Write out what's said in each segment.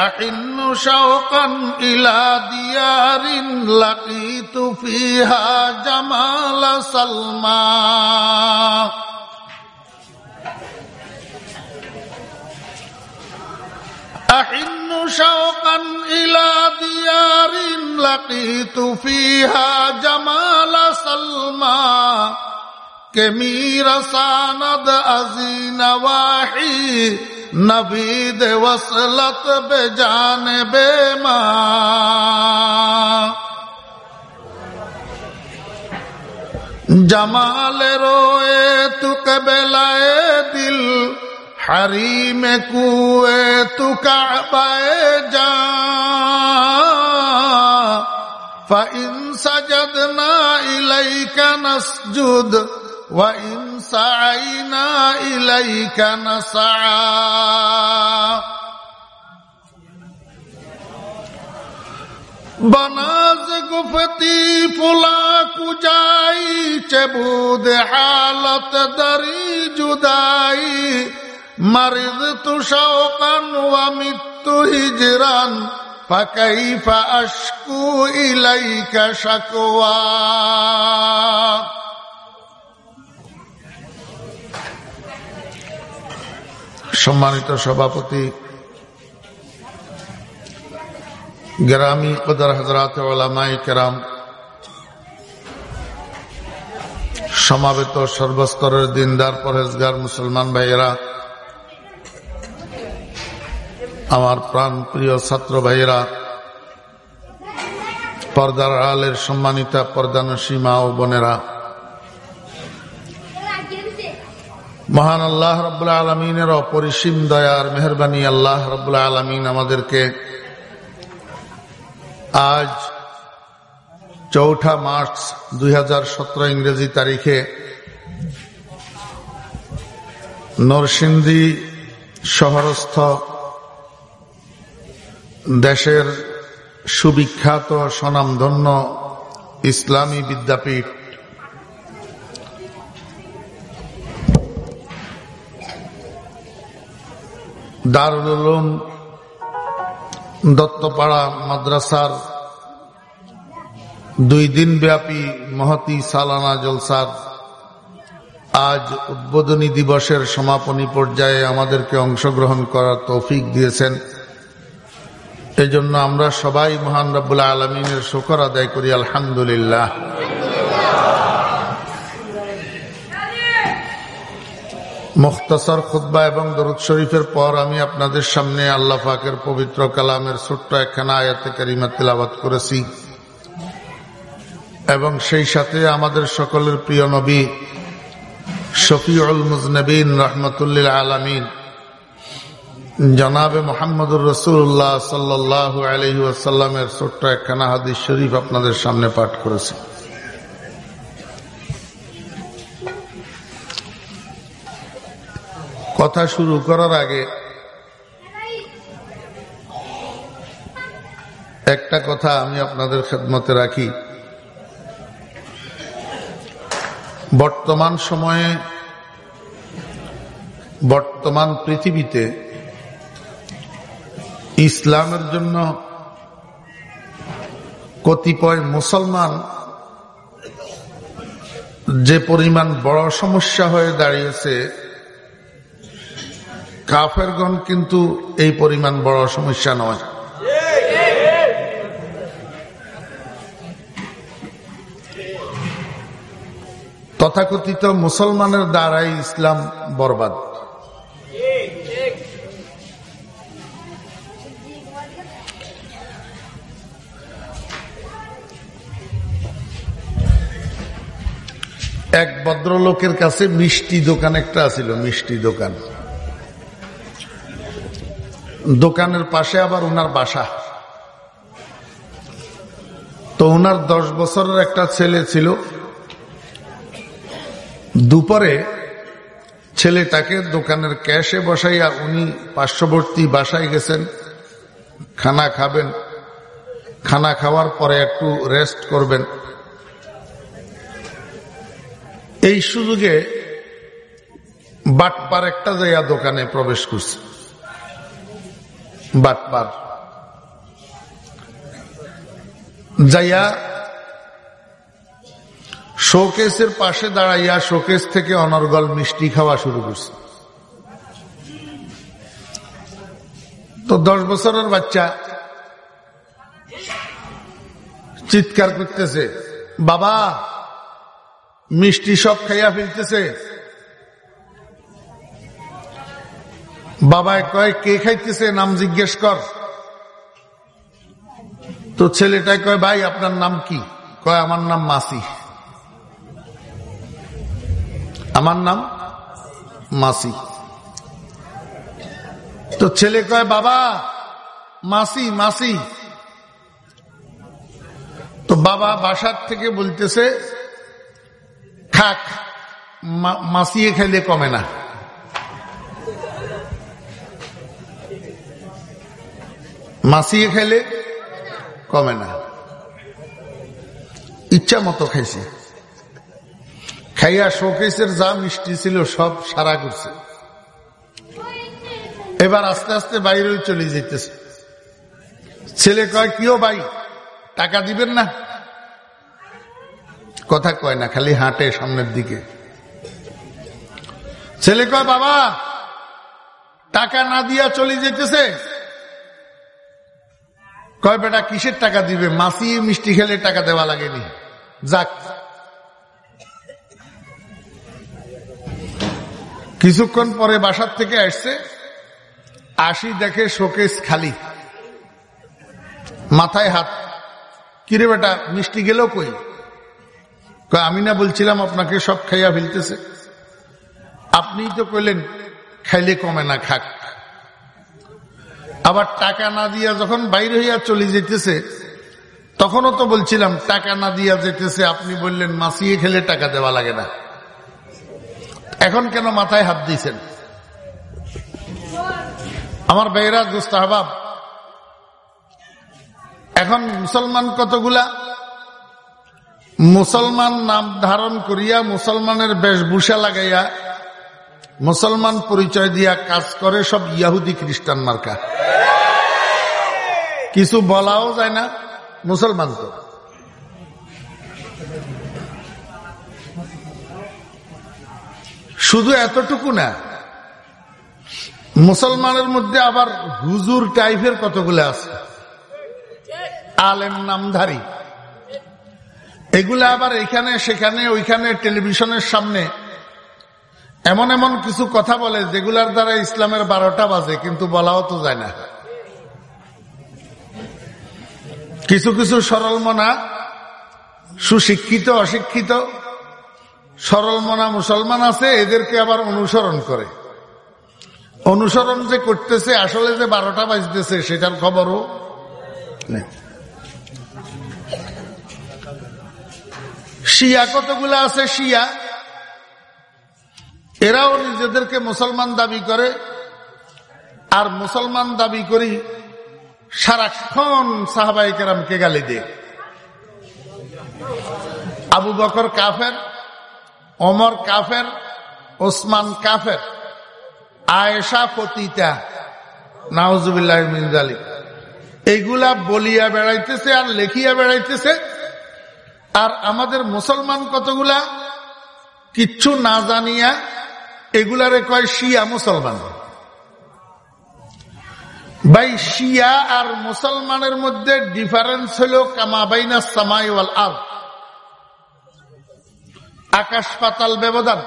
أحن شوقا إلى ديار لقيت فيها جمال سلمى. أحن شوقا إلى ديار لقيت فيها جمال سلمى. كمير ساند أزين واحي نبید وصلت بے جان بے ماں۔ جمال روئے تو قبلائے دل، حریم کوئے تو کعبائے جان۔ فَإِن سَجَدْنَا إِلَيْكَ نَسْجُدْ وَإِن سَعَيْنَا إِلَيْكَ نَسْعَى بناز گفتی فلا کجائی چبود حالت دری جدائی مرض تو شوقا ومت هجرا فكيف أشكو إليك شكوى সম্মানিত সভাপতি, গ্রামী কদর হজরাত কেরাম, সমাবেত সর্বস্তরের দিনদার পরেজগার মুসলমান ভাইয়েরা, আমার প্রাণ প্রিয় ছাত্র ভাইয়েরা, পর্দার আলের সম্মানিতা পর্দানসী মা ও বোনেরা মহান আল্লাহ রবাহ আলমিনের অপরিসীম দয়ার মেহরবানি আল্লাহ রবাহ আলমিন আমাদেরকে আজ চৌঠা মার্চ দুই হাজার সতেরো ইংরেজি তারিখে নরসিংদী শহরস্থ দেশের সুবিখ্যাত স্বনামধন্য ইসলামী বিদ্যাপীঠ দারুল উলুম দত্তপাড়া মাদ্রাসার দুই দিন ব্যাপী মহতি সালানা জলসার আজ উদ্বোধনী দিবসের সমাপনী পর্যায়ে আমাদেরকে অংশগ্রহণ করার তৌফিক দিয়েছেন। এজন্য আমরা সবাই মহান রব্বুল্লাহ আলমিনের শকর আদায় করি, আলহামদুলিল্লাহ। মুখতসর খুদ্া এবং দরুদ শরীফের পর আমি আপনাদের সামনে আল্লাহ ফাকের পবিত্র কালামের ছোট্ট একখানা আয়াতে কারিমা তিলাবাত করেছি। এবং সেই সাথে আমাদের সকলের প্রিয় নবী শফিউল মুজনবিন রহমতুল্লিল আলমিন, জনাবে মোহাম্মদুর রসুল্লাহ সাল্লাহ আলহি ছোট্ট একখানা হাদিস শরীফ আপনাদের সামনে পাঠ করেছি। কথা শুরু করার আগে একটা কথা আমি আপনাদের খেদমতে রাখি। বর্তমান সময়ে, বর্তমান পৃথিবীতে ইসলামের জন্য কতিপয় মুসলমান যে পরিমাণ বড় সমস্যা হয়ে দাঁড়িয়েছে কাফেরগণ কিন্তু এই পরিমাণ বড় সমস্যা নয়। তথাকথিত মুসলমানের দ্বারাই ইসলাম বরবাদ। এক ভদ্রলোকের কাছে মিষ্টি দোকান একটা আছিল মিষ্টি দোকান। দোকানের পাশে আবার ওনার বাসা। তো ওনার দশ বছরের একটা ছেলে ছিল। দুপুরে ছেলেটাকে দোকানের ক্যাশে বসাইয়া উনি পার্শ্ববর্তী বাসায় গেছেন। খানা খাবেন। খানা খাওয়ার পরে একটু রেস্ট করবেন। এই সুযোগে বাটপার একটা জায়গা দোকানে প্রবেশ করছে। বাটপার যাইয়া শোকেসের পাশে দাঁড়াইয়া শোকেস থেকে অনর্গল মিষ্টি খাওয়া শুরু করছে। তো দশ বছরের বাচ্চা চিৎকার করতেছে, বাবা, মিষ্টি সব খাইয়া ফেলতেছে। বাবায় কয়, কে খাইতেছে? নাম জিজ্ঞেস কর। তো ছেলেটাই কয়, ভাই, আপনার নাম কি? কয়, আমার নাম মাসি। আমার নাম মাসি। তো ছেলে কয়, বাবা, মাসি মাসি। তো বাবা বাসার থেকে বলতেছে, খাক মাসিয়ে খেলে কমে না মাসিয়ে খেলে কমে না। ইচ্ছা মতো খাইছে। খাইয়া শোকেসের যা মিষ্টি ছিল সব সারা করছে। এবার আস্তে আস্তে বাইরে চলে যেতেছে ছেলে কয়, কিও ভাই, টাকা দিবেন না? কথা কয় না, খালি হাঁটে সামনের দিকে। ছেলে কয়, বাবা, টাকা না দিয়া চলে যেতেছে কয় বেটা, কিসের টাকা দিবে? মাসি মিষ্টি খেলে টাকা দেওয়া লাগেনি। যাক। কিছুক্ষণ পরে বাসার থেকে আসছে। আসি দেখে শোকেস খালি। মাথায় হাত। কিরে বেটা, মিষ্টি গেলেও কই? আমি না বলছিলাম আপনাকে সব খাইয়া ফেলতেছে। আপনি তো কইলেন, খাইলে কমে না, খাক। আবার টাকা না দিয়া যখন বাইরে হইয়া চলে যেতেছে তখনও তো বলছিলাম, টাকা না দিয়া যেতেছে, আপনি বললেন মাসিয়ে খেলে টাকা দেওয়া লাগে না। এখন কেন মাথায় হাত দিয়েছেন? আমার বেহরা দুস্তাহবাব এখন মুসলমান কতগুলা? মুসলমান নাম ধারণ করিয়া মুসলমানের বেশভূষা লাগাইয়া মুসলমান পরিচয় দিয়া কাজ করে সব ইয়াহুদি খ্রিস্টান মার্কা। কিছু বলাও যায় না, মুসলমান তো। শুধু এতটুকু না, মুসলমানের মধ্যে আবার হুজুর টাইপের কতগুলো আছে? আলেম নামধারী। এগুলা আবার এখানে, সেখানে, ওইখানে, টেলিভিশনের সামনে এমন এমন কিছু কথা বলে যেগুলার দ্বারা ইসলামের বারোটা বাজে, কিন্তু বলাও তো যায় না। কিছু কিছু সরল মনা, সুশিক্ষিত, অশিক্ষিত, সরল মনা মুসলমান আছে, এদেরকে আবার অনুসরণ করে। অনুসরণ যে করতেছে, আসলে যে বারোটা বাজতেছে, সেটার খবরও নেই। শিয়া কতগুলো আছে? শিয়া এরাও নিজেদেরকে মুসলমান দাবি করে, আর মুসলমান দাবি করি সারাক্ষণ সাহাবাই কেরামকে গালি দিয়ে। আবু বকর কাফের অমর কাফের, ওসমান কাফের, আয়েশা পতিতা নাওজুবিল্লাহ মিনজালি এইগুলা বলিয়া বেড়াইতেছে আর লেখিয়া বেড়াইতেছে, আর আমাদের মুসলমান কতগুলা কিচ্ছু না জানিয়া এগুলারে কয় শিয়া মুসলমান। ভাই, শিয়া আর মুসলমানের মধ্যে ডিফারেন্স হল কামাবাইনা সামাইওয়াল আর আকাশ পাতাল ব্যবধান।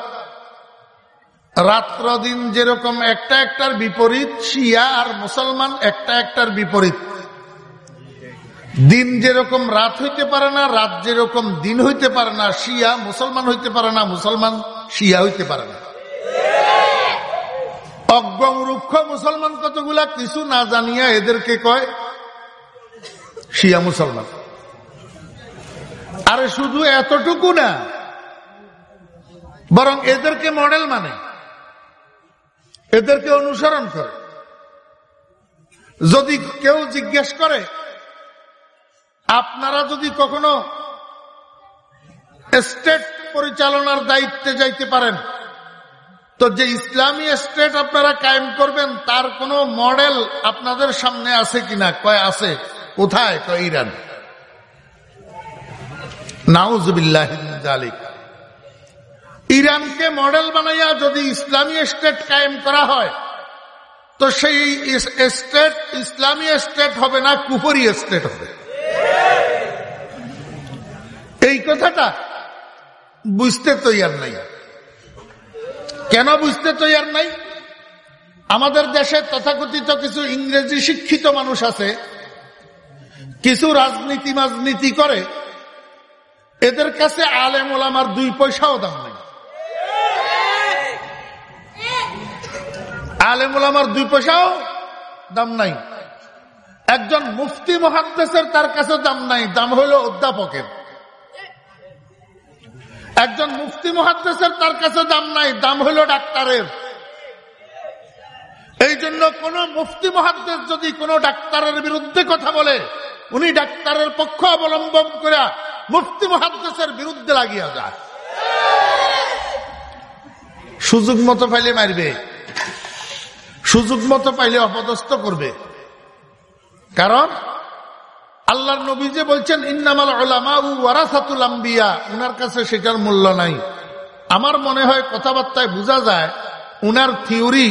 রাত্র দিন যেরকম একটা একটার বিপরীত, শিয়া আর মুসলমান একটা একটার বিপরীত। দিন যেরকম রাত হইতে পারে না, রাত যেরকম দিন হইতে পারে না, শিয়া মুসলমান হইতে পারে না, মুসলমান শিয়া হইতে পারে না। অজ্ঞম রুক্ষ মুসলমান কতগুলা কিছু না জানিয়া এদেরকে কয়? শিয়া মুসলমান। আরে শুধু এতটুকু না, বরং এদেরকে মডেল মানে। এদেরকে অনুসরণ করে। যদি কেউ জিজ্ঞেস করে, আপনারা যদি কখনো স্টেট পরিচালনার দায়িত্বে যাইতে পারেন তো যে ইসলামী স্টেট আপনারা কায়েম করবেন, তার কোন মডেল আপনাদের সামনে আছে কিনা? কয় আছে? কোথায়? কয় ইরান। ইরানকে মডেল বানাইয়া যদি ইসলামী স্টেট কায়েম করা হয়, তো সেই স্টেট, ইসলামী স্টেট হবে না কুপুরি স্টেট হবে। এই কথাটা বুঝতে তৈয়ার নাই। কেন বুঝতে তৈয়ার নাই? আমাদের দেশে তথাকথিত কিছু ইংরেজি শিক্ষিত মানুষ আছে, কিছু রাজনীতি মাজনীতি করে, এদের কাছে আলেম ওলামার দুই পয়সাও দাম নেই। আলেম ওলামার দুই পয়সাও দাম নাই। একজন মুফতি মহাদ্দেশের তার কাছে দাম নাই, দাম হইল অধ্যাপকের। একজন মুফতি মহাদ্দেশের তার কাছে দাম নাই, দাম হইল ডাক্তারের। এই জন্য কোন মুফতি মহাদ্দেশ যদি কোন ডাক্তারের বিরুদ্ধে কথা বলে, উনি ডাক্তারের পক্ষ অবলম্বন করে মুফতি মহাদ্দেশের বিরুদ্ধে লাগিয়া যায়। সুযোগ মতো পাইলে মারবে, সুযোগ মতো পাইলে অপদস্থ করবে। কারণ আল্লাহর নবী যে বলছেন, ইন্নামাল ওয়ারাসাতুল আম্বিয়া উনার কাছে সেটার মূল্য নাই। আমার মনে হয় কথাবার্তায় বোঝা যায়, উনার থিওরি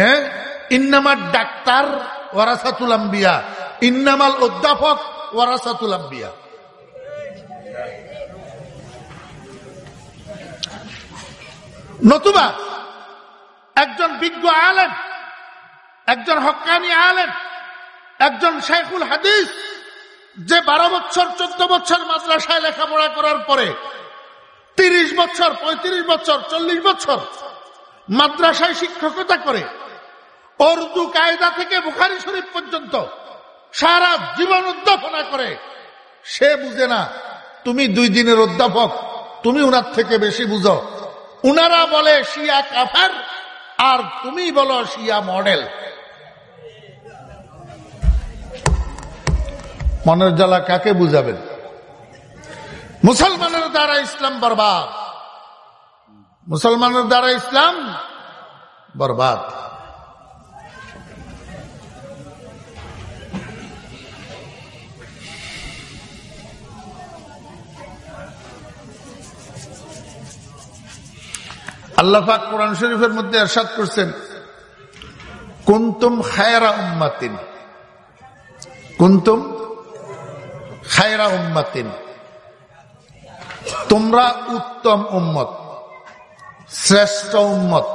হ্যাঁ ইন্নামার ডাক্তার ওয়ারাসাতুল আম্বিয়া ইন্নামাল অধ্যাপক ওয়ারাসাতুল আম্বিয়া নতুবা, একজন বিজ্ঞ আলেম, একজন হকানি আলেম, একজন শেখুল হাদিস যে বারো বছর, চোদ্দ বছর মাদ্রাসায় লেখাপড়া করার পরে, তিরিশ বছর, পঁয়ত্রিশ বছর, চল্লিশ বছর মাদ্রাসায় শিক্ষকতা করে, উর্দু কায়দা থেকে বুখারি শরীফ পর্যন্ত সারা জীবন উদ্যাপনা করে, সে বুঝে না, তুমি দুই দিনের অধ্যাপক, তুমি উনার থেকে বেশি বুঝো। উনারা বলে, শিয়া কাফার, আর তুমি বলো, শিয়া মডেল। মনের জ্বালা কাকে বুঝাবেন? মুসলমানের দ্বারা ইসলাম বরবাদ। মুসলমানের দ্বারা ইসলাম বরবাদ। আল্লাহাক কোরআন শরীফের মধ্যে এরশাদ করছেন, কুন্তুম খায়রা উম্মাতিন। কুন্তুম? খায়রা উম্মাতিন। তোমরা উত্তম উম্মত, শ্রেষ্ঠ উম্মত।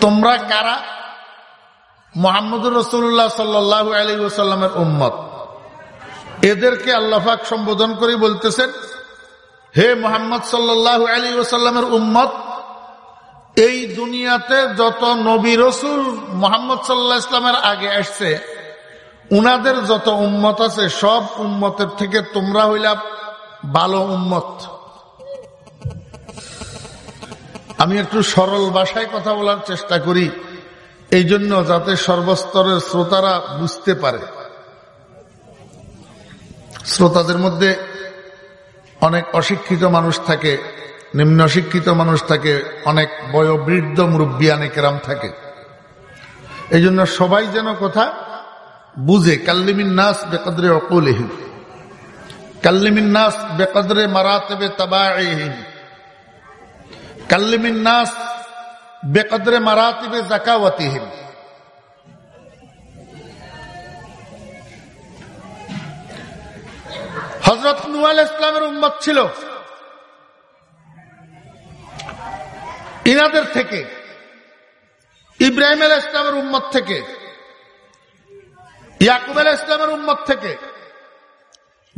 তোমরা কারা? মোহাম্মদ রসুল্লাহ সাল্লাহ আলী উম্মত। এদেরকে আল্লাহাক সম্বোধন করে বলতেছেন, হে মোহাম্মদ সাল্লাহ আলী ওসাল্লামের উম্মত, এই দুনিয়াতে যত নবী রসুল মোহাম্মদ সাল্লাহ ইসলামের আগে আসছে উনাদের যত উম্মত আছে, সব উম্মতের থেকে তোমরা হইলা ভালো উম্মত। আমি একটু সরল ভাষায় কথা বলার চেষ্টা করি এই জন্য যাতে সর্বস্তরের শ্রোতারা বুঝতে পারে। শ্রোতাদের মধ্যে অনেক অশিক্ষিত মানুষ থাকে, নিম্ন শিক্ষিত মানুষ থাকে, অনেক বয়োবৃদ্ধ মুরব্বিয়ানে কেরাম থাকে। এই জন্য সবাই যেন কথা বুঝে, কাল্লিমিন নাস বেকদরে অকুলহীন। কাল্লিমিন নাস বেকদরে মারাতেবে তবাহীন কাল্লিমিন নাস বেকদরে মারাতিবে জাকাওয়াতিহীন হজরত নুয়াল ইসলামের উম্মত ছিল। ইনাদের থেকে, ইব্রাহিম আল ইসলামের উম্মত থেকে ইয়াকুব আল ইসলামের উম্মত থেকে,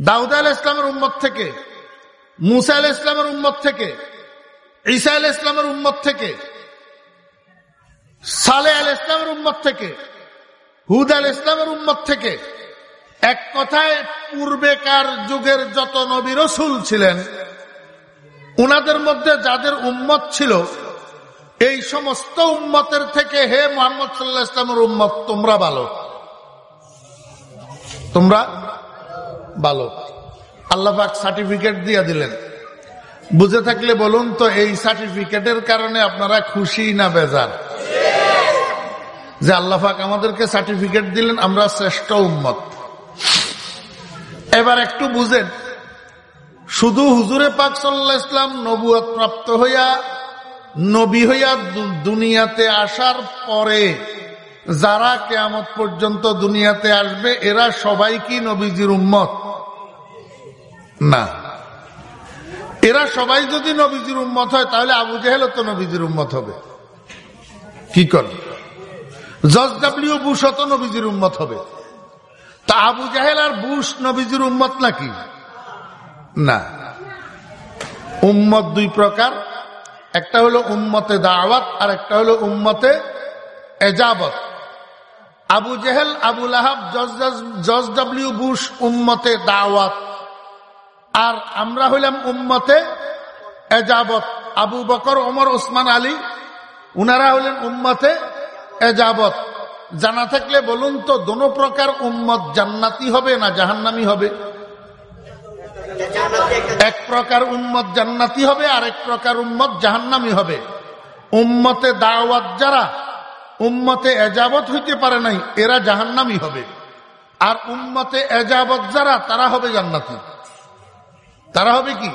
দাউদ আল ইসলামের উম্মত থেকে, মুসা আল ইসলামের উম্মত থেকে, ঈসা আল ইসলামের উম্মত থেকে, সালে আল ইসলামের উম্মত থেকে, হুদ আল ইসলামের উম্মত থেকে, এক কথায় পূর্বেকার যুগের যত নবী রসুল ছিলেন, উনাদের মধ্যে যাদের উম্মত ছিল, এই সমস্ত উম্মতের থেকে হে মোহাম্মদ সাল্লাহ ইসলামের উম্মত তোমরা ভালো। তোমরা ভালো। আল্লাহাক সার্টিফিকেট দিয়ে দিলেন। বুঝে থাকলে বলুন তো, এই সার্টিফিকেটের কারণে আপনারা খুশি না বেজার? যে আল্লাহাক আমাদেরকে সার্টিফিকেট দিলেন, আমরা শ্রেষ্ঠ উম্মত। এবার একটু বুঝেন, শুধু হুজুরে পাক সাল্লাহ ইসলাম নবুয়াত প্রাপ্ত হইয়া, নবী হইয়া দুনিয়াতে আসার পরে যারা কেয়ামত পর্যন্ত দুনিয়াতে আসবে, এরা সবাই কি নবীজির উম্মত? না। এরা সবাই যদি নবীজির উম্মত হয়, তাহলে আবু জাহেল তো নবীজির উম্মত হবে। কি কর? জজ ডাব্লিউ বুশ অত নবীজির উম্মত হবে। তা আবু জাহেল আর বুশ নবীজির উম্মত নাকি? না। উম্মত দুই প্রকার। একটা হলো উম্মতে দাওয়াত আর একটা হলো উম্মতে এজাবত। আবু জেহেল আবুল আহাব জজ ডাব্লিউ বুশ উম্মতে দাওয়াত। আর আমরা হইলাম উম্মতে এজাবত। আবু বকর, ওমর ওসমান আলী, উনারা হলেন উম্মতে এজাবত। জানা থাকলে বলুন তো, দোনো প্রকার উম্মত জান্নাতি হবে না জাহান্নামি হবে? এক প্রকার উম্মত জান্নাতি হবে আর এক প্রকার উম্মত জাহান্নামি হবে। উম্মতে দাওয়াত যারা উম্মতে এজাবত হইতে পারে নাই, এরা জাহান্নামি হবে। আর উম্মতে এজাবত যারা, তারা হবে জান্নাতি। তারা হবে কি?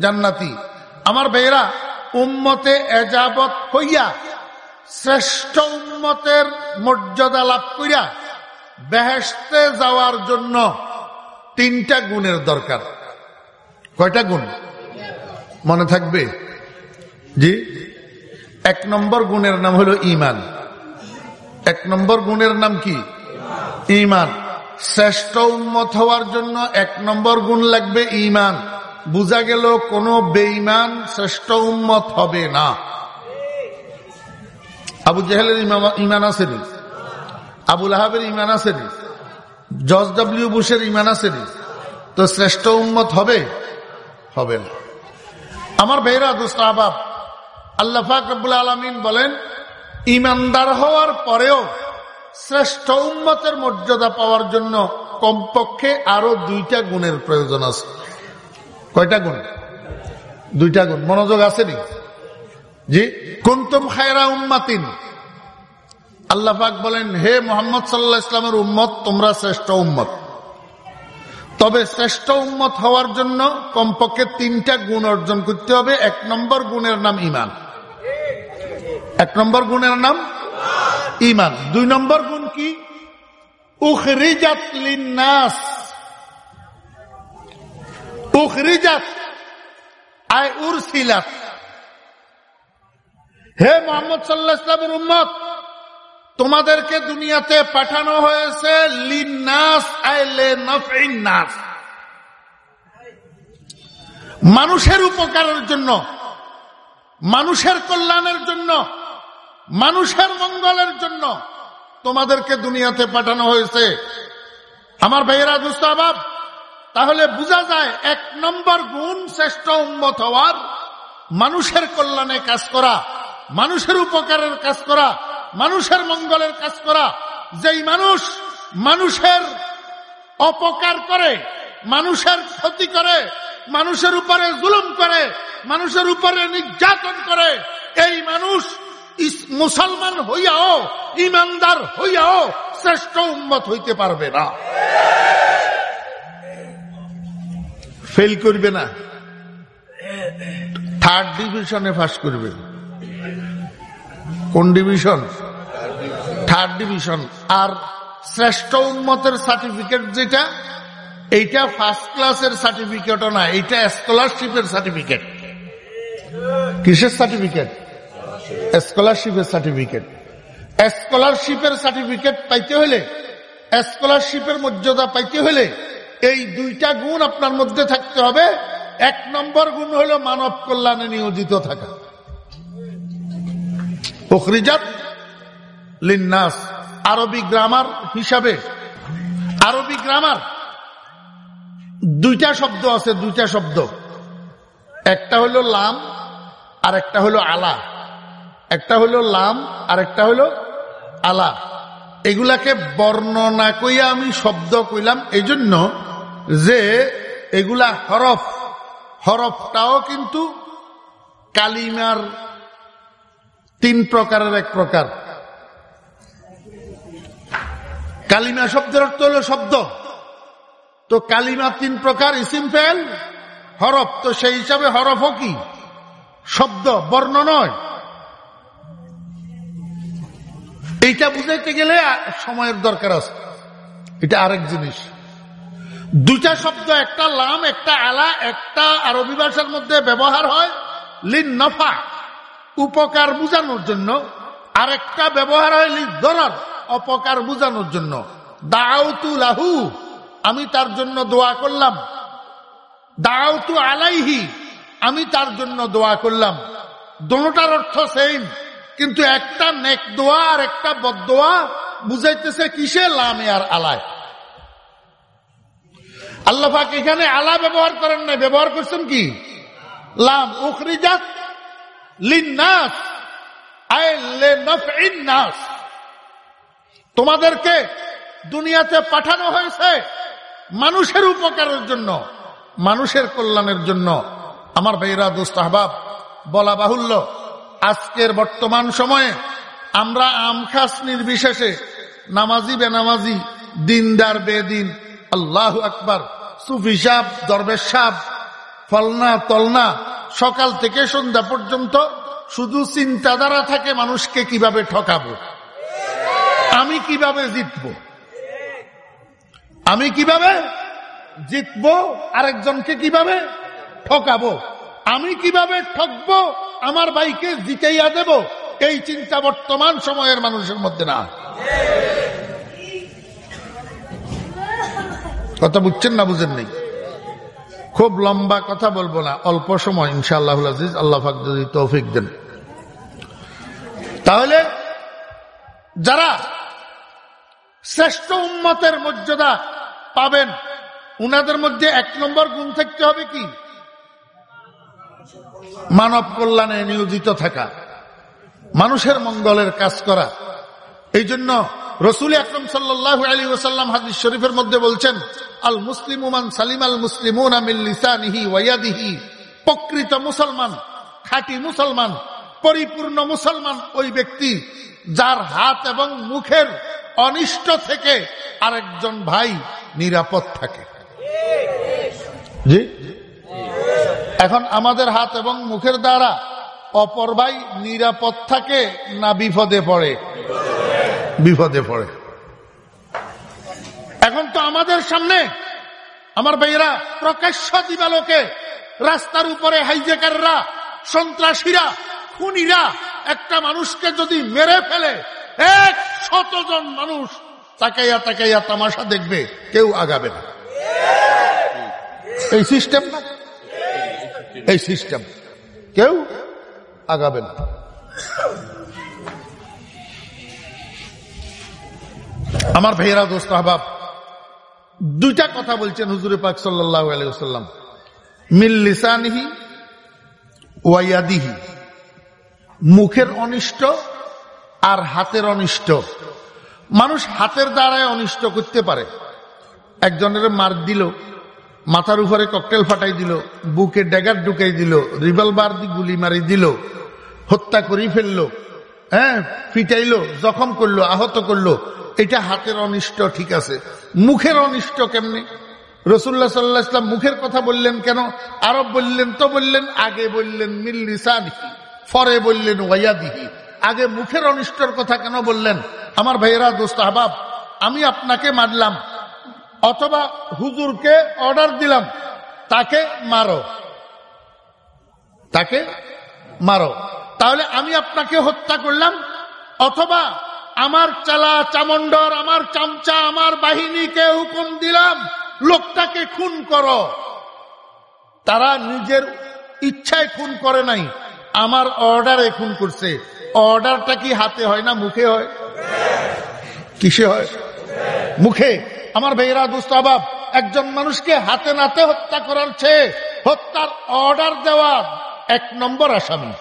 জান্নাতি। আমার বেয়েরা উম্মতে এজাবত হইয়া, শ্রেষ্ঠ উম্মতের মর্যাদা লাভ করিয়া বেহেস্তে যাওয়ার জন্য তিনটা গুণের দরকার। কয়টা গুণ? মনে থাকবে? জি? এক নম্বর গুণের নাম হলো ইমান এক নম্বর গুণের নাম কি? ইমান শ্রেষ্ঠ উন্মত হওয়ার জন্য এক নম্বর গুণ লাগবে ইমান বুঝা গেল, কোন বেঈমান শ্রেষ্ঠ উন্মত হবে না। আবু জাহেলের ইমান আসেনি আবুল আহাবের ইমান আসেনি জর্জ ডাব্লিউ বুশের ইমান আসেনি তো শ্রেষ্ঠ উন্মত হবে? হবে না। আমার বেহরা দোস্ত আল্লাহাক আলমিন বলেন ইমানদার হওয়ার পরেও শ্রেষ্ঠ উন্মতের মর্যাদা পাওয়ার জন্য কমপক্ষে আরও দুইটা গুণের প্রয়োজন আছে। কয়টা গুণ? দুইটা গুণ। মনোযোগ আছে নি? জি? কুন্তম খায়রা উম্মাতিন। আল্লাহাক বলেন, হে মোহাম্মদ সাল্লাহ ইসলামের উম্মত, তোমরা শ্রেষ্ঠ উম্মত। তবে শ্রেষ্ঠ উম্মত হওয়ার জন্য কমপক্ষে তিনটা গুণ অর্জন করতে হবে। এক নম্বর গুণের নাম ইমান এক নম্বর গুণের নাম? ইমান। দুই নম্বর গুণ কি? হে মোহাম্মদ সাল্লাহ উম্মত, তোমাদেরকে দুনিয়াতে পাঠানো হয়েছে লিন্নাস নাস। মানুষের উপকারের জন্য, মানুষের কল্যাণের জন্য মানুষের মঙ্গলের জন্য তোমাদেরকে দুনিয়াতে পাঠানো হয়েছে। আমার ভাইয়েরা দুস্তাবাব তাহলে বোঝা যায় এক নম্বর গুণ শ্রেষ্ঠ উন্মত হওয়ার মানুষের কল্যাণে কাজ করা, মানুষের উপকারের কাজ করা, মানুষের মঙ্গলের কাজ করা। যেই মানুষ মানুষের অপকার করে, মানুষের ক্ষতি করে, মানুষের উপরে জুলুম করে, মানুষের উপরে নির্যাতন করে, এই মানুষ মুসলমান হইয়াও, ইমানদার হইয়াও শ্রেষ্ঠ উন্মত হইতে পারবে না। ফেল করবে না। থার্ড ডিভিশনে ফাঁস করবে। কোন ডিভিশন থার্ড ডিভিশন আর শ্রেষ্ঠ উন্মতের সার্টিফিকেট যেটা, এইটা ফার্স্ট ক্লাসের সার্টিফিকেটও না, এইটা স্কলারশিপের সার্টিফিকেট কিসের সার্টিফিকেট স্কলারশিপের সার্টিফিকেট স্কলারশিপের সার্টিফিকেট পাইতে হলে স্কলারশিপের মর্যাদা পাইতে হলে এই দুইটা গুণ আপনার মধ্যে থাকতে হবে। এক নম্বর গুণ হলো মানব কল্যাণে নিয়োজিত থাকা। উখরিজাত লিন্নাস আরবি গ্রামার হিসাবে, আরবি গ্রামার দুইটা শব্দ আছে, দুইটা শব্দ। একটা হলো লাম আর একটা হলো আলা। একটা হলো লাম আর একটা হলো আলা। এগুলাকে বর্ণনা কইয়া আমি শব্দ কইলাম। এই জন্য যে এগুলা হরফ, হরফটাও কিন্তু কালিমার তিন প্রকারের এক প্রকার। কালিমা শব্দের অর্থ হল শব্দ। তো কালিমা তিন প্রকার, ইসিম, ফেল, হরফ। তো সেই হিসাবে হরফও কি? শব্দ, বর্ণ নয়। এইটা বুঝাইতে গেলে সময়ের দরকার আছে। এটা আরেক জিনিস। দুইটা শব্দ, একটা লাম, একটা আলা, একটা আরবি ভাষার মধ্যে ব্যবহার হয় লিন নফা উপকার বুঝানোর জন্য। আরেকটা ব্যবহার হয় লিন দরার অপকার বুঝানোর জন্য। দাউতু লাহু, আমি তার জন্য দোয়া করলাম। দাউতু আলাইহি, আমি তার জন্য দোয়া করলাম। দোনোটার অর্থ সেম কিন্তু একটা নেক দোয়া আর একটা বদোয়া বুঝাইতেছে কিসে লামে আর আলায় আল্লাহাক এখানে আলা ব্যবহার করেন নাই, ব্যবহার করছেন কি? লাম উখরিজাত নাস তোমাদেরকে দুনিয়াতে পাঠানো হয়েছে মানুষের উপকারের জন্য, মানুষের কল্যাণের জন্য। আমার ভাইরা দোস্ত আহবাব, বলা বাহুল্য। আজকের বর্তমান সময়ে আমরা আমখাস নির্বিশেষে নামাজি বেনামাজি, দিনদার বেদিন, আল্লাহ আকবার, সুফি সাহ দরবেশ সাহ ফলনা, তলনা, সকাল থেকে সন্ধ্যা পর্যন্ত শুধু চিন্তাধারা থাকে মানুষকে কীভাবে ঠকাবো? আমি কীভাবে জিতব? আমি কীভাবে জিতব? আরেকজনকে কীভাবে ঠকাবো? আমি কীভাবে ঠকবো? আমার ভাইকে জিতাইয়া দেব, এই চিন্তা বর্তমান সময়ের মানুষের মধ্যে না। কথা বুঝছেন না বুঝেন নেই? খুব লম্বা কথা বলব না, অল্প সময় ইনশাআল্লাহ আজিজ, আল্লাহ তৌফিক দেন। তাহলে, যারা শ্রেষ্ঠ উন্মতের মর্যাদা পাবেন, উনাদের মধ্যে এক নম্বর গুণ থাকতে হবে কি? মানব কল্যাণে নিয়োজিত থাকা, মানুষের মঙ্গলের কাজ করা। এই জন্য রসুল আকরম সাল্লাহ ওসাল্লাম হাদিস শরীফের মধ্যে বলছেন, আল মুসলিম উমান সালিম আল ওয়াদিহি প্রকৃত মুসলমান, খাঁটি মুসলমান, পরিপূর্ণ মুসলমান ওই ব্যক্তি যার হাত এবং মুখের অনিষ্ট থেকে আরেকজন ভাই নিরাপদ থাকে। জি? এখন আমাদের হাত এবং মুখের দ্বারা অপর ভাই নিরাপদ থাকে না বিপদে পড়ে? বিপদে পড়ে। এখন তো আমাদের সামনে আমার ভাইয়েরা, প্রকাশ্য দিবালোকে রাস্তার উপরে হাইজেকাররা সন্ত্রাসীরা, খুনিরা, একটা মানুষকে যদি মেরে ফেলে, এক শতজন মানুষ তাকাইয়া তাকাইয়া তামাশা দেখবে, কেউ আগাবে না। এই সিস্টেম না? এই সিস্টেম। কেউ আগাবে না। আমার ভাইয়েরা, দোস্ত, আহবাব। দুইটা কথা বলছেন হুজুর পাক সাল্লাহ আলাইসাল্লাম মিল্লিসানিহি ওয়াইয়াদিহি মুখের অনিষ্ট আর হাতের অনিষ্ট। মানুষ হাতের দ্বারায় অনিষ্ট করতে পারে। একজনের মার দিল মাথার উপরে ককটেল ফাটাই দিল বুকে ড্যাগার ঢুকাই দিল রিভলভার দি গুলি মারি দিল, হত্যা করি ফেলল হ্যাঁ ফিটাইলো জখম করল, আহত করল। এটা হাতের অনিষ্ট, ঠিক আছে। মুখের অনিষ্ট কেমনি? রসুল্লাহ সাল্লাহ ইসলাম মুখের কথা বললেন কেন? আরব বললেন, তো বললেন, আগে বললেন মিল্লিসানিহি ফরে বললেন, ওয়াইয়াদিহি। আগে মুখের অনিষ্টর কথা কেন বললেন? আমার ভাইয়েরা, দোস্ত আহবাব, আমি আপনাকে মারলাম অথবা হুজুরকে অর্ডার দিলাম, তাকে মারো। তাকে মারো। তাহলে আমি আপনাকে হত্যা করলাম, অথবা আমার চালা চামন্ডর আমার চামচা, আমার বাহিনীকে হুকুম দিলাম, লোকটাকে খুন করো। তারা নিজের ইচ্ছায় খুন করে নাই, আমার অর্ডারে খুন করছে। অর্ডারটা কি হাতে হয় না মুখে হয়? কিসে হয়? মুখে। আমার ভাইয়েরা দুস্তাবাব একজন মানুষকে হাতে নাতে হত্যা করার চেয়ে হত্যার অর্ডার দেওয়া এক নম্বর আসামি।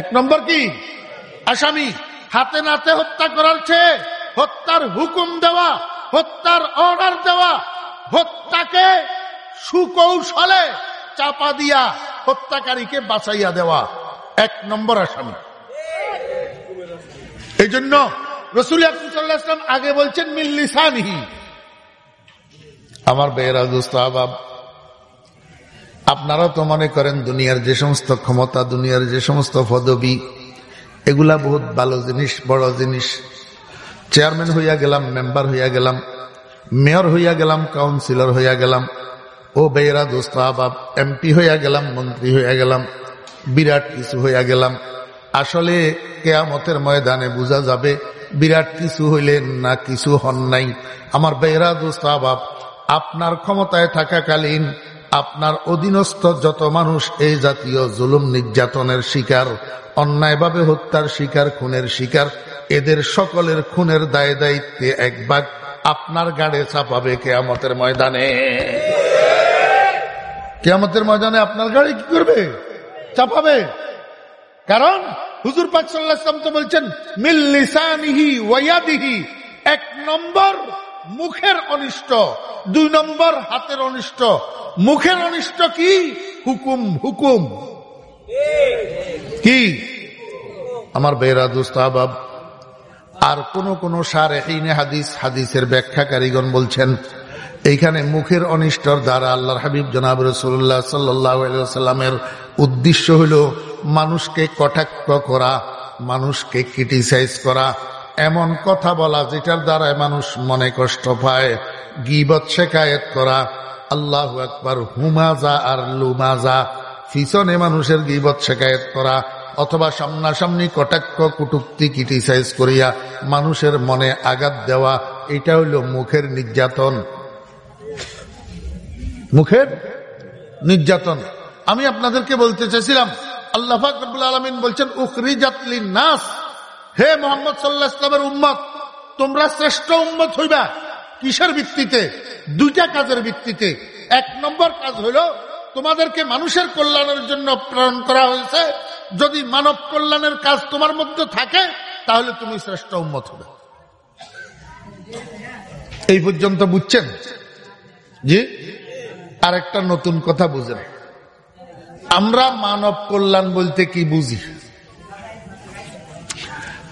এক নম্বর কি? আসামি, হাতে নাতে হত্যা করার চেয়ে হত্যার হুকুম দেওয়া, হত্যার অর্ডার দেওয়া, হত্যাকে সুকৌশলে চাপা দিয়া হত্যাকারীকে বাঁচাইয়া দেওয়া। এক নম্বর আসামি। এই জন্য রসুল আকরুসাল্লাহাম আগে বলছেন মিল্লিসানহি আমার বেয়েরা দোস্তাবাব আপনারা তো মনে করেন দুনিয়ার যে সমস্ত ক্ষমতা, দুনিয়ার যে সমস্ত পদবি, এগুলা বহুত ভালো জিনিস, বড় জিনিস। চেয়ারম্যান হইয়া গেলাম, মেম্বার হইয়া গেলাম, মেয়র হইয়া গেলাম, কাউন্সিলর হইয়া গেলাম। ও বেয়েরা দোস্ত, আবাব, এমপি হইয়া গেলাম, মন্ত্রী হইয়া গেলাম, বিরাট কিছু হইয়া গেলাম। আসলে কেয়ামতের ময়দানে বোঝা যাবে বিরাট কিছু হইলেন না কিছু হন নাই। আমার বেয়েরা দোস্ত আপনার ক্ষমতায় থাকাকালীন আপনার অধীনস্থ যত মানুষ এই জাতীয় জুলুম নির্যাতনের শিকার, অন্যায়ভাবে হত্যার শিকার, খুনের শিকার, এদের সকলের খুনের দায় দায়িত্বে এক ভাগ আপনার গাড়ে চাপাবে কেয়ামতের ময়দানে। কেয়ামতের ময়দানে আপনার গাড়ি কি করবে? চাপাবে। কারণ হুজুর পাক সাল্লাহাম তো বলছেন মিল্লিসানিহি ওয়াদিহি এক নম্বর মুখের অনিষ্ট, দুই নম্বর হাতের অনিষ্ট। মুখের অনিষ্ট কি? হুকুম হুকুম। কি? আমার বেরা দুস্তাবাব আর কোন কোন সারে হাদিস, হাদিসের ব্যাখ্যা ব্যাখ্যাকারীগণ বলছেন, এইখানে মুখের অনিষ্টর দ্বারা আল্লাহর হাবিব জনাব রসুল্লাহ সাল্লাহ সাল্লামের উদ্দেশ্য হল মানুষকে কটাক্ষ করা, মানুষকে ক্রিটিসাইজ করা। এমন কথা বলা যেটার দ্বারা মানুষ মনে কষ্ট পায়, গিবত শেখায়ত করা। আল্লাহ একবার হুমাজা আর লুমাজা, পিছনে মানুষের গিবত শেখায়ত করা, অথবা সামনাসামনি কটাক্ষ, কুটুক্তি ক্রিটিসাইজ করিয়া মানুষের মনে আঘাত দেওয়া, এটা হইল মুখের নির্যাতন। মুখের নির্যাতন। আমি আপনাদেরকে বলতে চাইছিলাম আল্লাহ ফাকবুল আলমিন বলছেন উখরি নাস হে মোহাম্মদ সাল্লাহ ইসলামের উম্মত, তোমরা শ্রেষ্ঠ উম্মত হইবা। কিসের ভিত্তিতে? দুইটা কাজের ভিত্তিতে। এক নম্বর কাজ হইল তোমাদেরকে মানুষের কল্যাণের জন্য প্রেরণ করা হয়েছে। যদি মানব কল্যাণের কাজ তোমার মধ্যে থাকে, তাহলে তুমি শ্রেষ্ঠ উন্মত হবে। এই পর্যন্ত বুঝছেন? জি? আরেকটা নতুন কথা বুঝেন। আমরা মানব কল্যাণ বলতে কি বুঝি?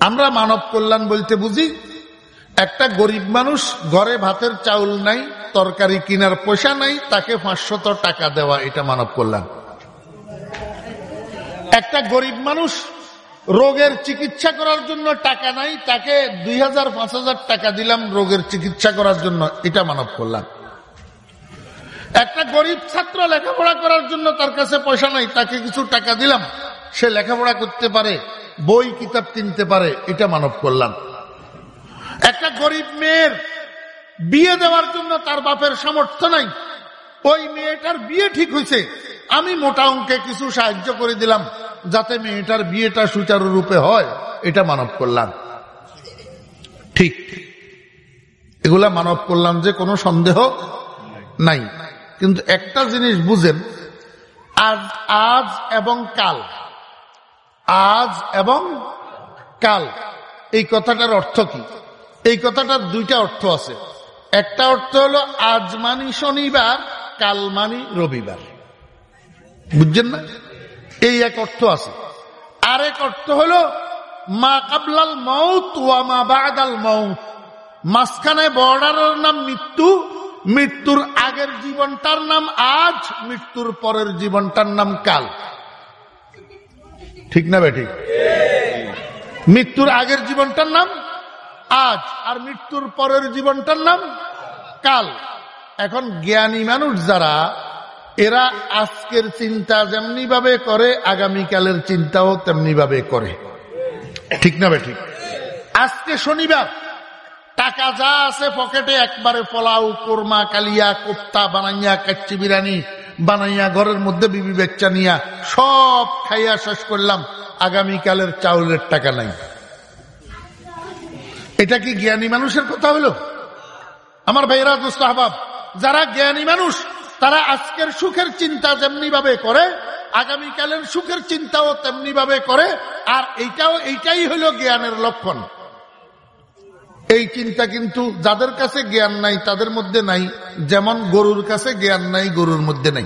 আমরা মানব কল্যাণ বলতে বুঝি, একটা গরিব মানুষ ঘরে ভাতের চাউল নাই, তরকারি কিনার পয়সা নাই, তাকে পাঁচশত টাকা দেওয়া এটা মানব কল্যাণ। একটা গরিব মানুষ রোগের চিকিৎসা করার জন্য টাকা নাই, তাকে দুই হাজার, পাঁচ হাজার টাকা দিলাম রোগের চিকিৎসা করার জন্য, এটা মানব কল্যাণ। একটা গরিব ছাত্র লেখাপড়া করার জন্য তার কাছে পয়সা নাই, তাকে কিছু টাকা দিলাম। সে লেখাপড়া করতে পারে, বই, কিতাব কিনতে পারে, এটা মানব কল্যাণ। একটা গরিব মেয়ের বিয়ে দেওয়ার জন্য তার বাপের সামর্থ্য নাই। ওই মেয়েটার বিয়ে ঠিক হয়েছে। আমি মোটা অঙ্কে কিছু সাহায্য করে দিলাম, যাতে মেয়েটার বিয়েটা সুচারু রূপে হয়, এটা মানব কল্যাণ। ঠিক। এগুলা মানব কল্যাণ যে কোনো সন্দেহ নাই। কিন্তু একটা জিনিস বুঝেন, আজ আজ এবং কাল। আজ এবং কাল। এই কথাটার অর্থ কি? এই কথাটার দুইটা অর্থ আছে। একটা অর্থ হলো, আজ মানি শনিবার, কাল মানি রবিবার। বুঝছেন না? এই এক অর্থ আছে। আরেক অর্থ হলো, মা কাবলাল মৌত ওয়া মা বাদাল মৌত মাঝখানে বর্ডারের নাম মৃত্যু, মৃত্যুর আগের জীবনটার নাম আজ, মৃত্যুর পরের জীবনটার নাম কাল। ঠিক না বেঠিক? মৃত্যুর আগের জীবনটার নাম আজ, আর মৃত্যুর পরের জীবনটার নাম কাল। এখন জ্ঞানী মানুষ যারা, এরা আজকের চিন্তা যেমনি ভাবে করে, আগামীকালের চিন্তাও তেমনি ভাবে করে। ঠিক না বেঠিক? আজকে শনিবার টাকা যা আছে পকেটে একবারে পোলাও, কোরমা, কালিয়া কোপ্তা বানাইয়া কাচ্চি বিরিয়ানি বানাইয়া ঘরের মধ্যে বিবি বেচ্চা নিয়া সব খাইয়া শেষ করলাম। আগামীকালের চাউলের টাকা নাই। এটা কি জ্ঞানী মানুষের কথা হলো? আমার ভাইরা দোস্ত যারা জ্ঞানী মানুষ, তারা আজকের সুখের চিন্তা যেমনি ভাবে করে, আগামীকালের সুখের চিন্তাও তেমনি ভাবে করে, আর এইটাও, এইটাই হলো জ্ঞানের লক্ষণ। এই চিন্তা কিন্তু যাদের কাছে জ্ঞান নাই, তাদের মধ্যে নাই। যেমন গরুর কাছে জ্ঞান নাই, গরুর মধ্যে নাই।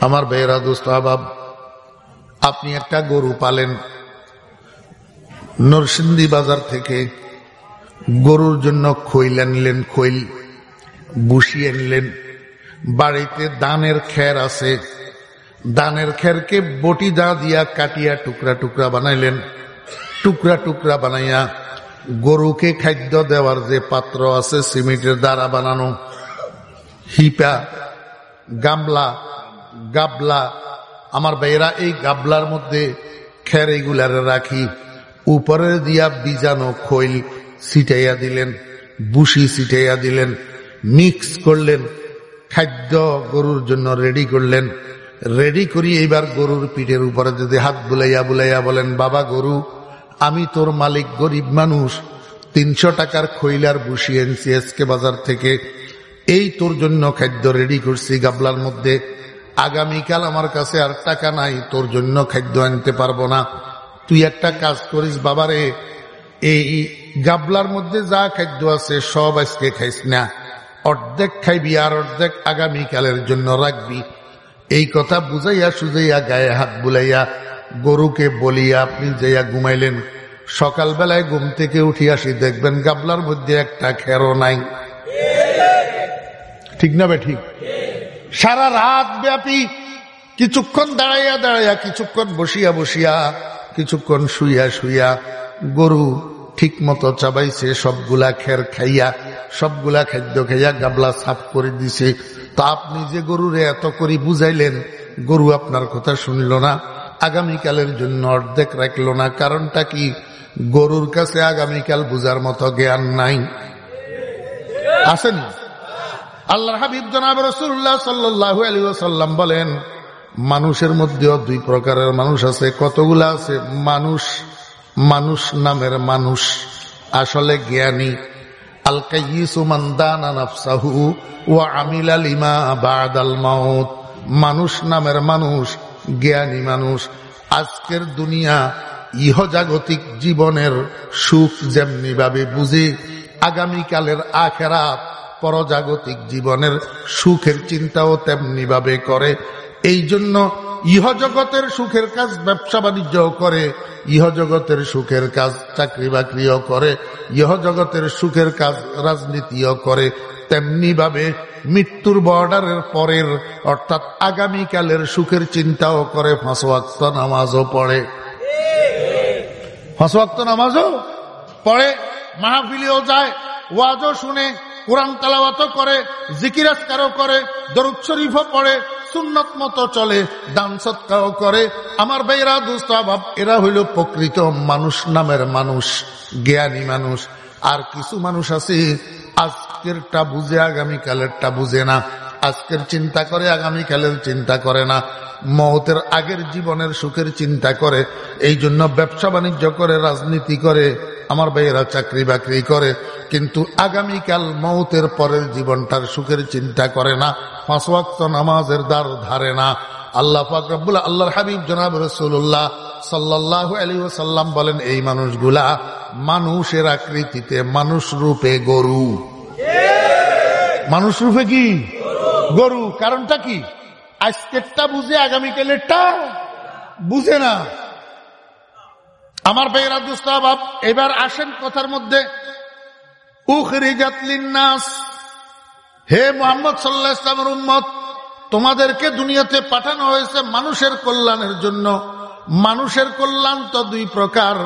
আমার বেহরা দোস্ত আপনি একটা গরু পালেন। নরসিংদী বাজার থেকে গরুর জন্য খৈল আনলেন খৈল বসিয়ে নিলেন। বাড়িতে দানের খের আছে। দানের খেরকে বটি দা দিয়া কাটিয়া টুকরা টুকরা বানাইলেন। টুকরা টুকরা বানাইয়া গরুকে খাদ্য দেওয়ার যে পাত্র আছে, সিমেন্টের দ্বারা বানানো, হিপা, গামলা, গাবলা, আমার ভাইয়েরা, এই গাবলার মধ্যে খের এগুলার রাখি উপরে দিয়া বীজানো খৈল ছিটাইয়া দিলেন বুসি ছিটাইয়া দিলেন, মিক্স করলেন, খাদ্য গরুর জন্য রেডি করলেন, রেডি করি এইবার গরুর পিঠের উপরে যদি হাত বুলাইয়া বুলাইয়া বলেন, বাবা গরু আমি তোর মালিক গরিব মানুষ, তিনশো টাকার খৈলার বুসি এনছি এসকে বাজার থেকে। এই তোর জন্য খাদ্য রেডি করছি গাবলার মধ্যে। আগামীকাল আমার কাছে আর টাকা নাই, তোর জন্য খাদ্য আনতে পারব না। তুই একটা কাজ করিস বাবারে, এই গাবলার মধ্যে যা খাদ্য আছে সব আজকে খাইস না। অর্ধেক খাইবি আর অর্ধেক আগামীকালের জন্য রাখবি। এই কথা বুঝাইয়া সুজাইয়া গায়ে হাত বুলাইয়া গরুকে বলিয়া আপনি যাইয়া ঘুমাইলেন। সকালবেলায় ঘুম থেকে উঠি আসি, দেখবেন গাবলার মধ্যে একটা খেরো নাই। ঠিক না ঠিক? সারা রাত ব্যাপী কিছুক্ষণ দাঁড়াইয়া দাঁড়াইয়া, কিছুক্ষণ বসিয়া বসিয়া, কিছুক্ষণ শুইয়া শুইয়া গরু ঠিক মতো চাবাইছে, সবগুলা খের খাইয়া, সবগুলা খাদ্য খাইয়া গাবলা সাফ করে দিছে। তা আপনি যে গরুরে এত করে বুঝাইলেন, গরু আপনার কথা শুনল না? আগামীকালের জন্য অর্ধেক রাখল না। কারণটা কি? গরুর কাছে আগামীকাল বুঝার মতো জ্ঞান নাই। আসেনি? আল্লাহ হাবিব জনাব রসুল্লাহ সাল্লু আলী সাল্লাম বলেন, মানুষের মধ্যেও দুই প্রকারের মানুষ আছে। কতগুলা আছে? মানুষ মানুষ নামের মানুষ। আসলে জ্ঞানী। আল কাইসুমানদানাফসাহু ও বাদ আল মানুষ নামের মানুষ। জ্ঞানী মানুষ, আজকের দুনিয়া ইহজাগতিক জীবনের সুখ যেমনি ভাবে বুঝে, আগামীকালের আখেরাত পরজাগতিক জীবনের সুখের চিন্তাও তেমনি ভাবে করে। এই জন্য ইহজগতের সুখের কাজ ব্যবসা বাণিজ্য করে, ইহজগতের সুখের কাজ চাকরি বাকরিও করে, ইহজগতের সুখের কাজ রাজনীতিও করে। তেমনি ভাবে মৃত্যুর বর্ডারের পরের, অর্থাৎ আগামীকালের সুখের চিন্তাও করে ফাঁসওয়াক্ত নামাজও পড়ে। ফাঁসওয়াক্ত নামাজও পড়ে, মাহফিলেও যায়, ওয়াজও শুনে, কোরআন তালাওয়াতও করে জিকিরাজকারও করে, দরুদ শরীফও পড়ে, সুন্নত মতো চলে, দান সৎকাও করে। আমার ভাইরা দুস্তাভাব এরা হইল প্রকৃত মানুষ, নামের মানুষ, জ্ঞানী মানুষ। আর কিছু মানুষ আছে আজকেরটা বুঝে আগামীকালেরটা বুঝে না। আজকের চিন্তা করে আগামীকালের চিন্তা করে না। মহতের আগের জীবনের সুখের চিন্তা করে এই জন্য ব্যবসা বাণিজ্য করে, রাজনীতি করে, আমার ভাইয়েরা চাকরি বাকরি করে। কিন্তু আগামীকাল মৌতের পরের জীবনটার সুখের চিন্তা করে না, পাঁচ ওয়াক্ত নামাজের দ্বার ধারে না। আল্লাহ ফাকরাবুল আল্লাহর হাবিব জনাব রসুল্লাহ সাল্লাহ আলী সাল্লাম বলেন, এই মানুষগুলা মানুষের আকৃতিতে মানুষ রূপে গরু। মানুষ রূপে কি? গরু। কারণটা কি? আজকেরটা বুঝে আগামীকালেরটা বুঝে না। আমার ভাইয়েরা দুস্তাবাব এবার আসেন কথার মধ্যে। নাস হে মোহাম্মদ সাল্লাহ উম্মত, তোমাদেরকে দুনিয়াতে পাঠানো হয়েছে মানুষের কল্যাণের জন্য। মানুষের কল্যাণ তো দুই প্রকার।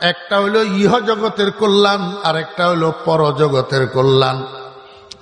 একটা হইল ইহ জগতের কল্যাণ আর একটা হইল পরজগতের কল্যাণ।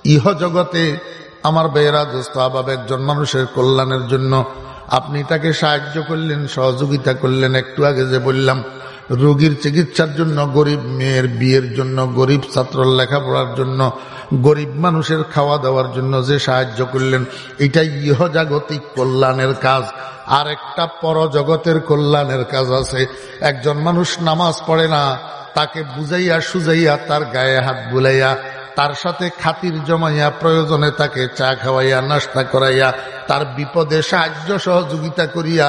ইহ জগতে আমার বেয়েরা দোস্ত আবাব একজন মানুষের কল্যাণের জন্য আপনি তাকে সাহায্য করলেন, সহযোগিতা করলেন। একটু আগে যে বললাম, রোগীর চিকিৎসার জন্য, গরিব মেয়ের বিয়ের জন্য, গরিব ছাত্র লেখাপড়ার জন্য, গরিব মানুষের খাওয়া দাওয়ার জন্য যে সাহায্য করলেন, এটাই ইহজাগতিক কল্যাণের কাজ। আর একটা পরজগতের কল্যাণের কাজ আছে। একজন মানুষ নামাজ পড়ে না, তাকে বুঝাইয়া সুজাইয়া তার গায়ে হাত বুলাইয়া তার সাথে খাতির জমাইয়া প্রয়োজনে তাকে চা খাওয়াইয়া নাস্তা করাইয়া, তার বিপদে সাহায্য সহযোগিতা করিয়া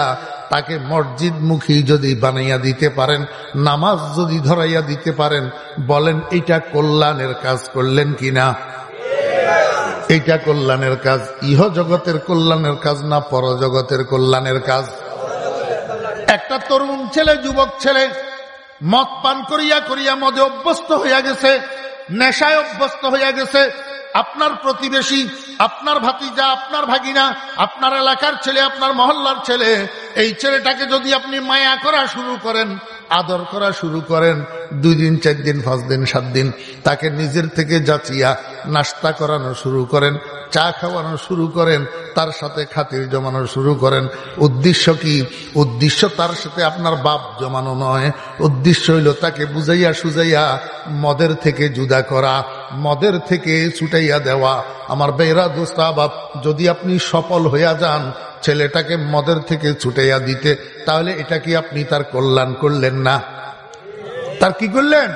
তাকে মসজিদ মুখী যদি বানাইয়া দিতে পারেন, নামাজ যদি ধরাইয়া দিতে পারেন, বলেন এটা কল্যাণের কাজ করলেন কিনা? এইটা কল্যাণের কাজ ইহ জগতের কল্যাণের কাজ না পরজগতের কল্যাণের কাজ? একটা তরুণ ছেলে, যুবক ছেলে, মদ পান করিয়া করিয়া মদে অভ্যস্ত হইয়া গেছে নেশায় অভ্যস্ত হয়ে গেছে। আপনার প্রতিবেশী, আপনার ভাতিজা, আপনার ভাগিনা, আপনার এলাকার ছেলে, আপনার মহল্লার ছেলে, এই ছেলেটাকে যদি আপনি মায়া করা শুরু করেন আদর করা শুরু করেন। দুই দিন, চার দিন, পাঁচ দিন, সাত দিন। তাকে নিজের থেকে যাচিয়া নাস্তা করানো শুরু করেন, চা খাওয়ানো শুরু করেন, তার সাথে খাতির জমানো শুরু করেন। উদ্দেশ্য কি? উদ্দেশ্য তার সাথে আপনার বাপ জমানো নয়। উদ্দেশ্য হইল তাকে বুঝাইয়া সুজাইয়া মদের থেকে জুদা করা, মদের থেকে ছুটাইয়া দেওয়া। আমার বেহরা দোস্তাবাব যদি আপনি সফল হইয়া যান ছেলেটাকে মদের থেকে ছুটাইয়া দিতে, তাহলে এটা কি আপনি তার কল্যাণ করলেন না? তার কি করলেন?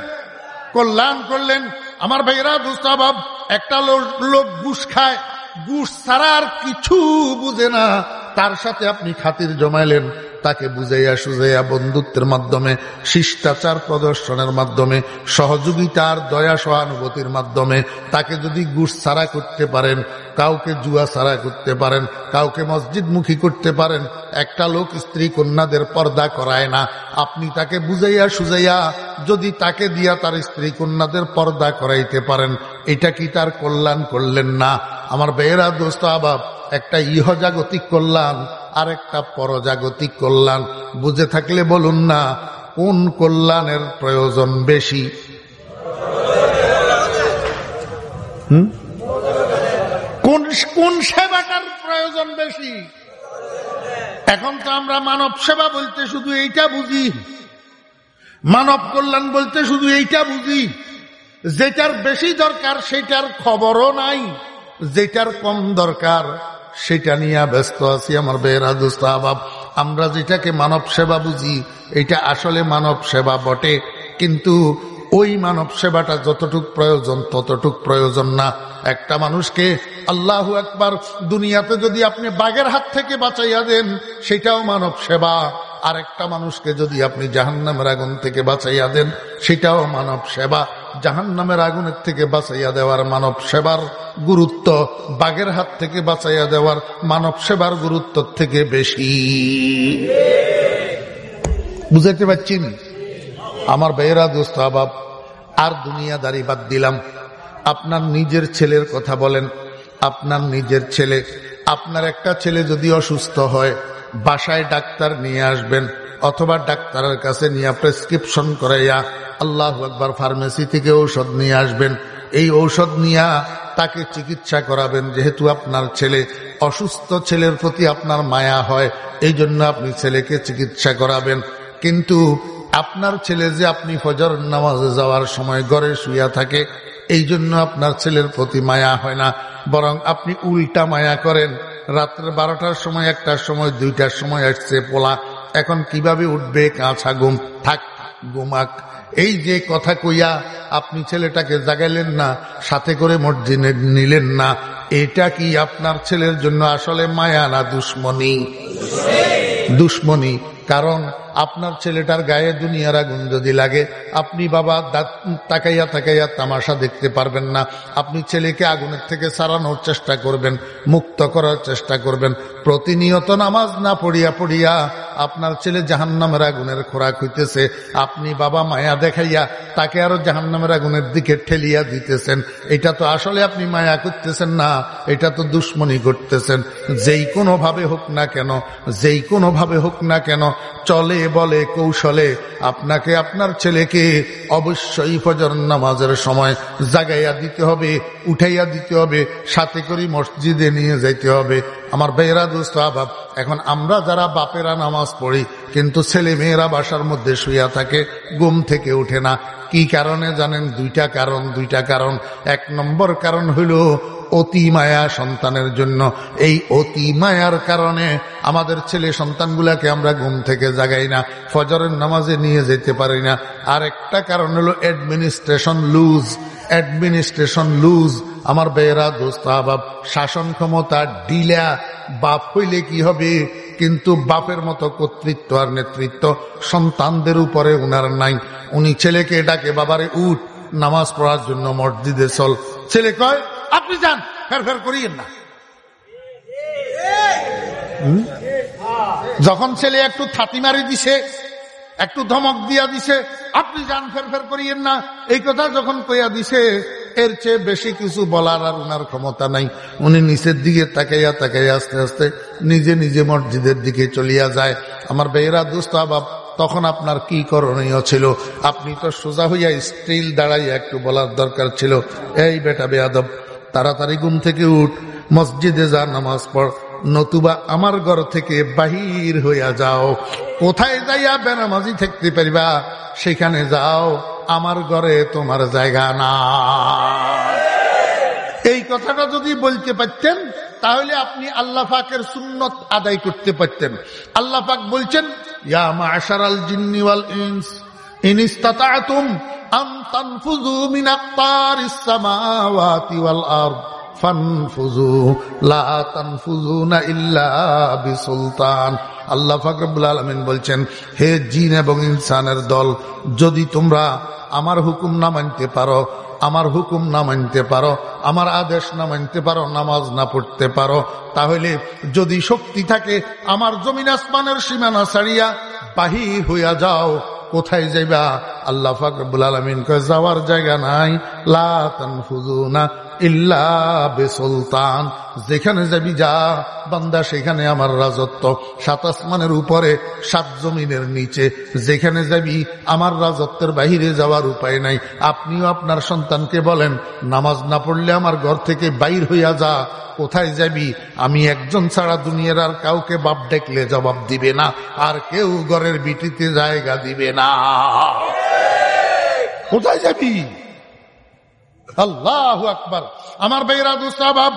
কল্যাণ করলেন। আমার ভাইরা দুস্তাবাব একটা লোক ঘুষ খায়। ঘুষ ছাড়া আর কিছু বুঝে না। তার সাথে আপনি খাতির জমাইলেন। তাকে বুঝাইয়া সুজাইয়া বন্ধুত্বের মাধ্যমে, শিষ্টাচার প্রদর্শনের মাধ্যমে, সহযোগিতার দয়া সহানুভূতির মাধ্যমে তাকে যদি গুস ছাড়া করতে পারেন, কাউকে জুয়া ছাড়া করতে পারেন, কাউকে মসজিদমুখী করতে পারেন, একটা লোক স্ত্রী কন্যাদের পর্দা করায় না। আপনি তাকে বুঝাইয়া সুজাইয়া যদি তাকে দিয়া তার স্ত্রী কন্যাদের পর্দা করাইতে পারেন, এটা কি তার কল্যাণ করলেন না? আমার বেয়েরা দোস্ত আবাব, একটা ইহজাগতিক কল্যাণ। আর একটা পরজাগতিক কল্যাণ। বুঝে থাকলে বলুন না, কোন কল্যাণের প্রয়োজন বেশি? কোন কোন সেবাটার প্রয়োজন বেশি? এখন তো আমরা মানব সেবা বলতে শুধু এইটা বুঝি। মানব কল্যাণ বলতে শুধু এইটা বুঝি, যেটার বেশি দরকার সেটার খবরও নাই, যেটার কম দরকার সেটা নিয়ে ব্যস্ত আছি আমার বেহরা দুস্তাহাব আমরা যেটাকে মানব সেবা বুঝি, এটা আসলে মানব সেবা বটে। কিন্তু ওই মানব সেবাটা যতটুক প্রয়োজন, ততটুক প্রয়োজন না। একটা মানুষকে আল্লাহ একবার দুনিয়াতে যদি আপনি বাঘের হাত থেকে বাঁচাইয়া দেন, সেটাও মানব সেবা। আর একটা মানুষকে যদি আপনি জাহান্নামের আগুন থেকে বাঁচাইয়া দেন, সেটাও মানব সেবা। জাহান নামের আগুনের থেকে বাঁচাইয়া দেওয়ার মানব সেবার গুরুত্ব, বাঘের হাত থেকে বাঁচাইয়া দেওয়ার মানব সেবার গুরুত্ব থেকে বেশি। বুঝাইতে পারছি আমার বেয়েরা দোস্ত, আবাব, আর দুনিয়াদারি বাদ দিলাম। আপনার নিজের ছেলের কথা বলেন। আপনার নিজের ছেলে, আপনার একটা ছেলে যদি অসুস্থ হয়, বাসায় ডাক্তার নিয়ে আসবেন অথবা ডাক্তারের কাছে নিয়ে প্রেসক্রিপশন করাইয়া আল্লাহ একবার ফার্মেসি থেকে ঔষধ নিয়ে আসবেন। এই ঔষধ নিয়ে তাকে চিকিৎসা করাবেন। যেহেতু আপনার ছেলে অসুস্থ, ছেলের প্রতি আপনার মায়া হয় এই জন্য আপনি ছেলেকে চিকিৎসা করাবেন। কিন্তু আপনার ছেলে যে আপনি ফজর নামাজে যাওয়ার সময় ঘরে শুইয়া থাকে এই জন্য আপনার ছেলের প্রতি মায়া হয় না। বরং আপনি উল্টা মায়া করেন। রাত্রে বারোটার সময়, একটার সময়, দুইটার সময় আসছে পোলা। এখন কীভাবে উঠবে, কাঁচা ঘুম? থাক। ঘুমাক এই যে কথা কইয়া আপনি ছেলেটাকে জাগাইলেন না, সাথে করে মসজিদে নিলেন না, এটা কি আপনার ছেলের জন্য আসলে মায়া না দুশ্মনী? দুশ্মনী। কারণ আপনার ছেলেটার গায়ে দুনিয়ার আগুন যদি লাগে, আপনি বাবা তাকাইয়া তাকাইয়া তামাশা দেখতে পারবেন না। আপনি ছেলেকে আগুনের থেকে সারানোর চেষ্টা করবেন, মুক্ত করার চেষ্টা করবেন। প্রতিনিয়ত নামাজ না পড়িয়া পড়িয়া আপনার ছেলে জাহান্নামের আগুনের খোরাক হইতেছে। আপনি বাবা মায়া দেখাইয়া তাকে আরও জাহান্নামের আগুনের দিকে ঠেলিয়া দিতেছেন। এটা তো আসলে আপনি মায়া করতেছেন না, এটা তো দুশ্মনী করতেছেন যেই কোনো ভাবে হোক না কেন, যেই কোনো ভাবে হোক না কেন চলে বলে কৌশলে আপনাকে আপনার ছেলেকে অবশ্যই ফজর নামাজের সময় জাগাইয়া দিতে হবে, উঠাইয়া দিতে হবে, সাথে করে মসজিদে নিয়ে যাইতে হবে। আমার বেহরা দোস্ত আবাব, এখন আমরা যারা বাপেরা নামাজ পড়ি কিন্তু ছেলে মেয়েরা বাসার মধ্যে শুইয়া থাকে গুম থেকে উঠে না। কি কারণে জানেন? দুইটা কারণ দুইটা কারণ। এক নম্বর কারণ হইল অতি মায়া সন্তানের জন্য। এই অতি মায়ার কারণে আমাদের ছেলে সন্তানগুলাকে আমরা ঘুম থেকে জাগাই না, ফজরের নামাজে নিয়ে যেতে পারি না। আর একটা কারণ হলো অ্যাডমিনিস্ট্রেশন লুজ অ্যাডমিনিস্ট্রেশন লুজ আমার বেয়েরা দোস্ত আবাব শাসন ক্ষমতা ডিলা বাপ হইলে কি হবে? কিন্তু বাপের মতো কর্তৃত্ব আর নেতৃত্ব সন্তানদের উপরে উনার নাই। উনি ছেলেকে ডাকে, বাবারে, উঠ, নামাজ পড়ার জন্য মসজিদে চল। ছেলে কয়, আপনি যান, ফের ফের করিয়েন না। যখন ছেলে একটু থাতি মারি দিছে, একটু ধমক দিয়া দিছে, আপনি যান, ফের ফের করিয়েন না। এই কথা যখন কইয়া দিছে এর চেয়ে বেশি কিছু বলার আর ওনার ক্ষমতা নাই। উনি নিচের দিকে তাকাইয়া তাকাইয়া আস্তে আস্তে নিজে নিজে মসজিদের দিকে চলিয়া যায়। আমার বেয়েরা দুস্তাবাব তখন আপনার কি করণীয় ছিল? আপনি তো সোজা হইয়া স্টিল দাঁড়াইয়া একটু বলার দরকার ছিল। এই বেটা বেয়াদব, তাড়াতাড়ি ঘুম থেকে উঠ। মসজিদে যা নামাজ পড়। নতুবা আমার ঘর থেকে বাহির হইয়া যাও। কোথায় যাইয়া বেনামাজি থাকতে পারিবা? সেখানে যাও। আমার ঘরে তোমার জায়গা না এই কথাটা যদি বলতে পারতেন, তাহলে আপনি আল্লাহ পাকের সুন্নত আদায় করতে পারতেন। আল্লাহ পাক বলছেন, ইয়া মাশারাল আল ওয়াল ইনস, ইন আম তানফুযু মিন আকতারিস সামাওয়াতি ওয়াল আরদ। আল্লাহ ফাকরুল আলমিন বলছেন, হে জিন এবং ইনসানের দল, যদি তোমরা আমার হুকুম না মানতে পারো, আমার হুকুম না মানতে পারো, আমার আদেশ না মানতে পারো, নামাজ না পড়তে পারো, তাহলে যদি শক্তি থাকে আমার জমিন আসমানের সীমানা ছাড়িয়া বাহির হইয়া যাও, কোথায় যাইবা? আল্লাহ ফাকরুল আলমিন যাওয়ার জায়গা নাই। লাফুজুনা ইল্লা যেখানে যাবি যা বান্দা সেখানে আমার রাজত্ব। সাত আসমানের উপরে, সাত জমিনের নিচে, যেখানে যাবি আমার রাজত্বের বাহিরে যাওয়ার উপায় নাই। আপনিও আপনার সন্তানকে বলেন, নামাজ না পড়লে আমার ঘর থেকে বাইর হইয়া যা। কোথায় যাবি আমি একজন ছাড়া দুনিয়ার আর কাউকে বাপ ডেকলে জবাব দিবে না, আর কেউ ঘরের বিটিতে জায়গা দিবে না। কোথায় যাবি আল্লাহ আকবার। আমার বেরাদু সাহাব,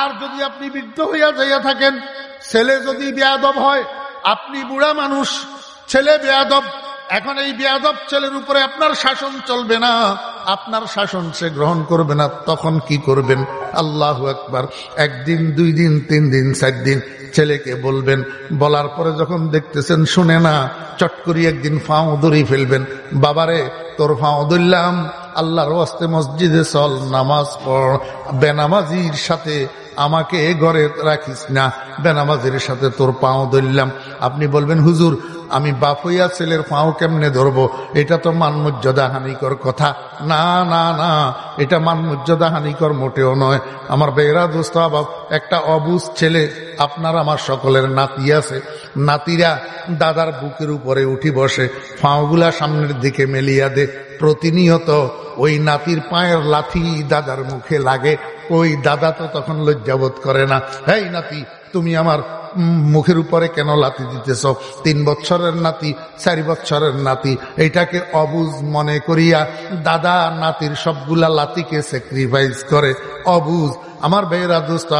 আর যদি আপনি বৃদ্ধ হইয়া যাইয়া থাকেন, ছেলে যদি বেয়াদব হয়, আপনি বুড়া মানুষ, ছেলে বেয়াদব, এখন এই বেয়াদব ছেলের উপরে আপনার শাসন চলবে না। আপনার শাসন সে গ্রহণ করবে না, তখন কি করবেন? আল্লাহ একবার একদিন, দুই দিন, তিন দিন, চার দিন ছেলেকে বলবেন, বলার পরে যখন দেখতেছেন শুনে না, চট করি একদিন ফাও দড়ি ফেলবেন। বাবারে, তোর ফাও ধরলাম। আল্লাহর ওয়াস্তে মসজিদে চল, নামাজ পড়। বেনামাজির সাথে আমাকে ঘরে রাখিস না। বেনামাজির সাথে তোর পাও ধরলাম। আপনি বলবেন, হুজুর, আমি বাপ হইয়া ছেলের পাও কেমনে ধরবো? এটা তো মান মর্যাদা হানিকর কথা। না না না, এটা মান মর্যাদা হানিকর মোটেও নয়। আমার বেহরা দোস্ত একটা অবুজ ছেলে। আপনার আমার সকলের নাতি আছে। নাতিরা দাদার বুকের উপরে উঠি বসে। ফাঁগুলা সামনের দিকে মেলিয়া দে। প্রতিনিয়ত ওই নাতির পায়ের লাথি দাদার মুখে লাগে। ওই দাদা তো তখন লজ্জাবোধ করে না। হেই নাতি, তুমি আমার মুখের উপরে কেন লাতি দিতেছ? তিন বছরের নাতি, চারি বছরের নাতি, এটাকে অবুজ মনে করিয়া দাদা নাতির সবগুলা লাতিকে স্যাক্রিফাইস করে। অবুজ। আমার বেয়েরা দুস্ত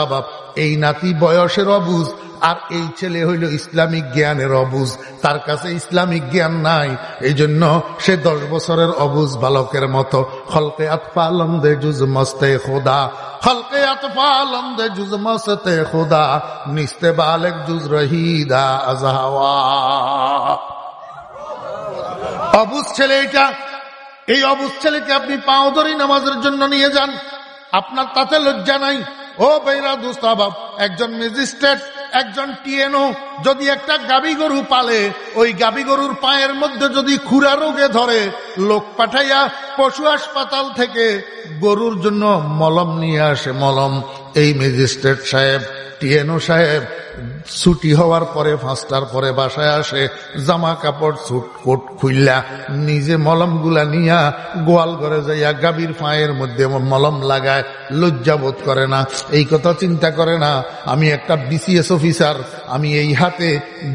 এই নাতি বয়সের অবুজ, আর এই ছেলে হইল ইসলামিক জ্ঞানের অবুজ। তার কাছে ইসলামিক জ্ঞান নাই। এই জন্য সে দশ বছরের অবুজ বালকের মতো। হলকে আতফা আলমদে জুজ মস্তে খোদা। হলকে আতফা আলমদে জুজ মস্তে খোদা। নিস্তে বালেক জুজ রহিদা আজহাওয়া অবুজ ছেলে এটা এই অবুজ ছেলেকে আপনি পাও ধরি নামাজের জন্য নিয়ে যান। আপনার তাতে লজ্জা নাই। ও বেরা দুস্তাবাব একজন ম্যাজিস্ট্রেট, একজন টিএনও, যদি একটা গাবি গরু পালে, ওই গাবি গরুর পায়ের মধ্যে যদি খুরা রোগে ধরে, লোক পাঠাইয়া পশু হাসপাতাল থেকে গরুর জন্য মলম নিয়ে আসে। মলম, এই ম্যাজিস্ট্রেট সাহেব টিএনও সাহেব, ছুটি হওয়ার পরে পাঁচটার পরে বাসায় আসে, জামা কাপড় ছুট কোট খুললা নিজে মলমগুলা নিয়া গোয়াল ঘরে যাইয়া গাভীর পায়ের মধ্যে মলম লাগায় লজ্জাবোধ করে না। এই কথা চিন্তা করে না, আমি একটা বিসিএস অফিসার, আমি এই হাতে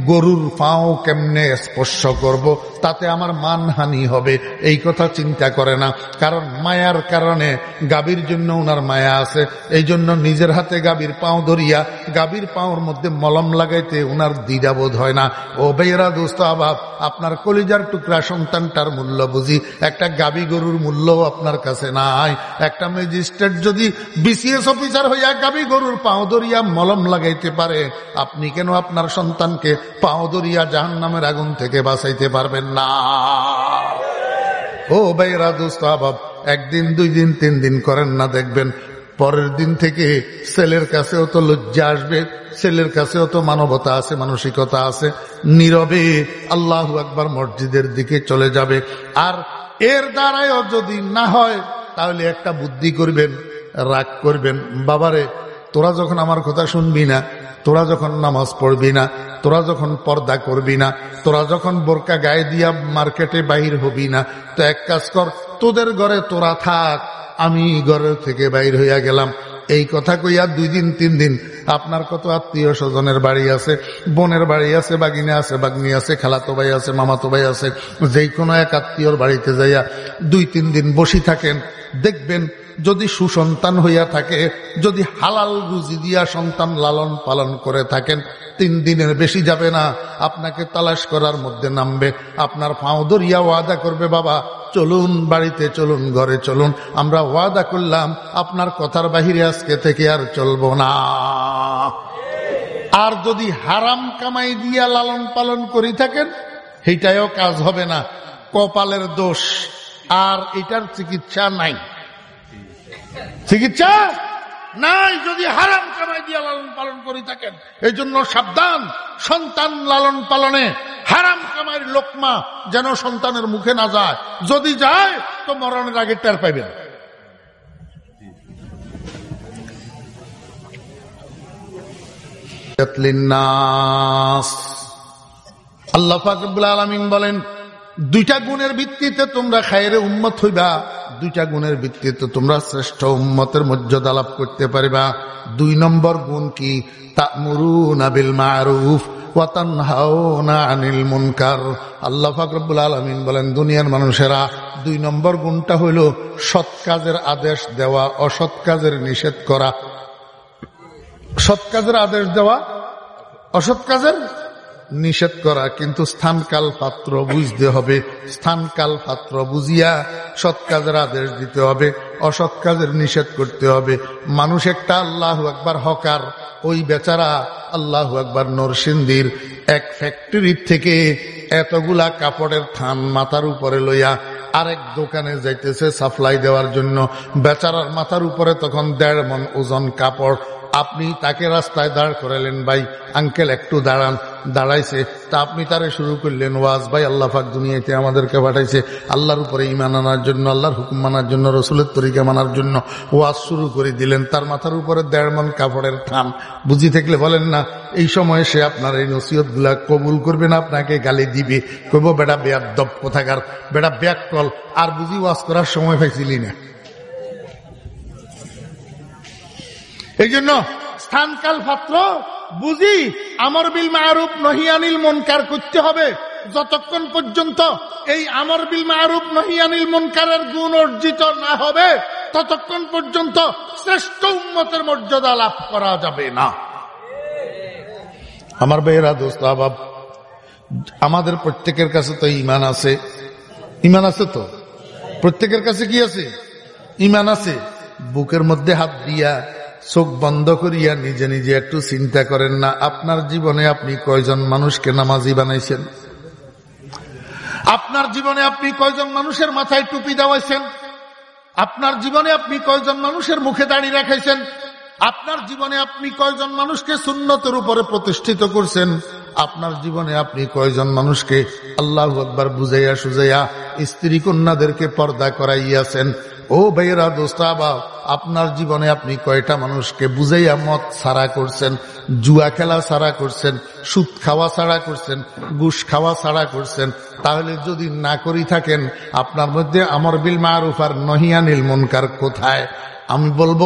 গরুর পাও কেমনে স্পর্শ করব, তাতে আমার মানহানি হবে, এই কথা চিন্তা করে না। কারণ মায়ার কারণে গাভীর জন্য ওনার মায়া আছে এই জন্য নিজের হাতে গাভীর পাও ধরিয়া গাভীর পাওর মধ্যে মলম লাগাইতে ওনার দ্বিধাবোধ হয় না। ও বেয়েরা দোস্ত আবাব আপনার কলিজার টুকরা সন্তানটার মূল্য বুঝি। একটা গাবি গরুর মূল্য আপনার কাছে নাই। একটা ম্যাজিস্ট্রেট যদি বিসিএস অফিসার হইয়া গাবি গরুর পাও ধরিয়া মলম লাগাইতে পারে, আপনি কেন আপনার সন্তানকে পাও ধরিয়া জাহান নামের আগুন থেকে বাঁচাইতে পারবেন না? ও বেয়েরা দোস্ত আবাব একদিন, দুই দিন, তিন দিন করেন না দেখবেন। পরের দিন থেকে ছেলের কাছেও তো লজ্জা আসবে ছেলের কাছেও তো মানবতা আছে, মানসিকতা আছে। নীরবে আল্লাহ একবার মসজিদের দিকে চলে যাবে। আর এর দ্বারাও যদি না হয়, তাহলে একটা বুদ্ধি করবেন, রাগ করবেন। বাবারে, তোরা যখন আমার কথা শুনবি না, তোরা যখন নামাজ পড়বি না, তোরা যখন পর্দা করবি না, তোরা যখন বোরকা গায়ে দিয়া মার্কেটে বাহির হবি না, তো এক কাজ কর, তোদের ঘরে তোরা থাক। আমি ঘরের থেকে বাইর হইয়া গেলাম। এই কথা কইয়া দুই দিন, তিন দিন আপনার কত আত্মীয় স্বজনের বাড়ি আছে, বোনের বাড়ি আছে, বাগিনে আছে, বাগনি আছে, খালাতো ভাই আছে, মামাতো ভাই আছে যেই কোনো এক আত্মীয়র বাড়িতে যাইয়া দুই, তিন দিন বসি থাকেন, দেখবেন যদি সুসন্তান হইয়া থাকে, যদি হালাল রুজি দিয়া সন্তান লালন পালন করে থাকেন, তিন দিনের বেশি যাবে না। আপনাকে তালাশ করার মধ্যে নামবে। আপনার ফাও দরিয়া ওয়াদা করবে, বাবা, চলুন বাড়িতে, চলুন ঘরে, চলুন। আমরা ওয়াদা করলাম, আপনার কথার বাহিরে আজকে থেকে আর চলব না। আর যদি হারাম কামাই দিয়া লালন পালন করি থাকেন সেইটাও কাজ হবে না। কপালের দোষ। আর এটার চিকিৎসা নাই। চিকিৎসা? নাই, যদি হারাম কামাই দিয়া লালন পালন করি থাকেন এই জন্য সাবধান। সন্তান লালন পালনে হারাম কামাইয়ের লোকমা যেন সন্তানের মুখে না যায়। যদি যায়, তো মরণের আগে টের পাইবেন। আল্লাহ ফাকবুল আলমিন বলেন দুইটা গুণের ভিত্তিতে তোমরা খায়ের উন্মত হইবা, দুইটা গুণের ভিত্তিতে তোমরা শ্রেষ্ঠ উন্মতের মর্যাদা লাভ করতে পারিবা। দুই নম্বর গুণ কি? তামরুন আবিল মারুফ আনিল মুনকার। বলেন, দুনিয়ার মানুষেরা, দুই নম্বর গুণটা সৎ কাজের আদেশ দেওয়া, অসৎ কাজের নিষেধ করা। সৎ কাজের আদেশ দেওয়া, অসৎ কাজের নিষেধ করা, কিন্তু স্থানকাল পাত্র বুঝতে হবে। স্থানকাল পাত্র বুঝিয়া সৎ কাজের আদেশ দিতে হবে, অসৎ কাজের নিষেধ করতে হবে। মানুষ একটা আল্লাহ একবার হকার, ওই বেচারা আল্লাহ একবার নরসিন্দির এক ফ্যাক্টরির থেকে এতগুলা কাপড়ের থান মাথার উপরে লইয়া আরেক দোকানে যাইতেছে সাপ্লাই দেওয়ার জন্য। বেচারার মাথার উপরে তখন দেড় মন ওজন কাপড় আপনি তাকে রাস্তায় দাঁড় করালেন, ভাই আঙ্কেল একটু দাঁড়ান। দাঁড়াইছে। তা আপনি তারে শুরু করলেন, ওয়াজ, ভাই, আল্লাহ ফাক দুনিয়াতে আমাদেরকে পাঠাইছে। আল্লাহর উপরে ইমান আনার জন্য, আল্লাহর হুকুম মানার জন্য, রসুলের তরিকা মানার জন্য ওয়াজ শুরু করে দিলেন। তার মাথার উপরে দেড় মন কাপড়ের থান। বুঝি থাকলে বলেন না, এই সময়ে সে আপনার এই নসিহতগুলা কবুল করবে না, আপনাকে গালি দিবে। কইব, বেটা বেয়ার দপ কোথাকার বেড়া ব্যাক কল আর বুঝি ওয়াজ করার সময় পাইছিলি না। এই জন্য স্থানকাল পাত্র বুঝি আমর বিল মারুপ নহিয়ানিল মনকার করতে হবে। যতক্ষণ পর্যন্ত এই আমর বিল মারুপ নহিয়ানিল মনকারের গুণ অর্জিত না হবে ততক্ষণ পর্যন্ত শ্রেষ্ঠ উন্মতের মর্যাদা লাভ করা যাবে না। আমার বেহরা দোস্ত আবাব আমাদের প্রত্যেকের কাছে তো ইমান আছে। ইমান আছে তো? প্রত্যেকের কাছে কি আছে? ইমান আছে। বুকের মধ্যে হাত দিয়া চোখ বন্ধ করিয়া নিজে নিজে একটু চিন্তা করেন না, আপনার জীবনে আপনি কয়জন মানুষকে নামাজি বানাইছেন? আপনার জীবনে আপনি কয়জন মানুষের মাথায় টুপি দেওয়াইছেন? আপনার জীবনে আপনি কয়জন মানুষের মুখে দাঁড়িয়ে রাখাইছেন আপনার জীবনে আপনি কয়জন মানুষকে সুন্নতের উপরে প্রতিষ্ঠিত করছেন? আপনার জীবনে আপনি কয়জন মানুষকে আল্লাহ একবার বুঝাইয়া সুজাইয়া স্ত্রী কন্যাদেরকে পর্দা করাইয়াছেন? ও ভাইয়েরা দোস্তাবা আপনার জীবনে আপনি কয়টা মানুষকে বুঝাইয়া মত ছাড়া করছেন, জুয়া খেলা ছাড়া করছেন, সুদ খাওয়া ছাড়া করছেন গুস খাওয়া ছাড়া করছেন? তাহলে যদি না করি থাকেন, আপনার মধ্যে আমর বিল মারুফ আর নহিয়ানিল মনকার কোথায়? আমি বলব,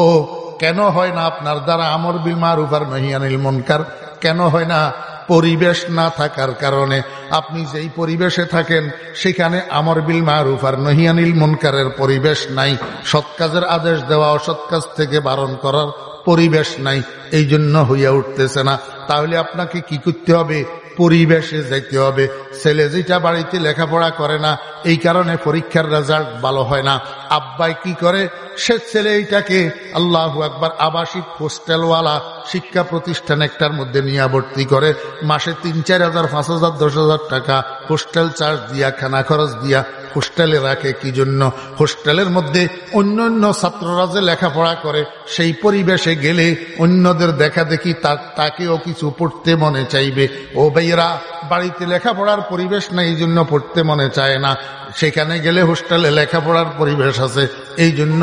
কেন হয় না আপনার দ্বারা আমর বিল মারুফ আর নহিয়ানিল মনকার? কেন হয় না পরিবেশ না থাকার কারণে আপনি যেই পরিবেশে থাকেন, সেখানে আমর বিল মারুফ আর নহিয়ানিল মুনকারের পরিবেশ নাই। সৎ কাজের আদেশ দেওয়া, অসৎ কাজ থেকে বারণ করার পরিবেশ নাই। এই জন্য হইয়া উঠতেছে না। তাহলে আপনাকে কি করতে হবে? পরিবেশে যাইতে হবে। ছেলে যেটা বাড়িতে লেখাপড়া করে না, এই কারণে পরীক্ষার রেজাল্ট ভালো হয় না। আব্বাই কি করে? সে ছেলে এইটাকে আল্লাহ একবার আবাসিক হোস্টেলওয়ালা শিক্ষা প্রতিষ্ঠান একটার মধ্যে নিয়ে ভর্তি করে। মাসে তিন চার হাজার, পাঁচ হাজার, দশ হাজার টাকা হোস্টেল চার্জ দিয়া, খানা খরচ দিয়া হোস্টেলে রাখে কি জন্য? হোস্টেলের মধ্যে অন্য অন্য ছাত্ররা যে লেখাপড়া করে, সেই পরিবেশে গেলে অন্যদের দেখা দেখি তাকেও কিছু পড়তে মনে চাইবে। ও ভাইয়েরা, বাড়িতে লেখাপড়ার পরিবেশ না এই জন্য পড়তে মনে চায় না। সেখানে গেলে হোস্টেলে লেখাপড়ার পরিবেশ আছে, এই জন্য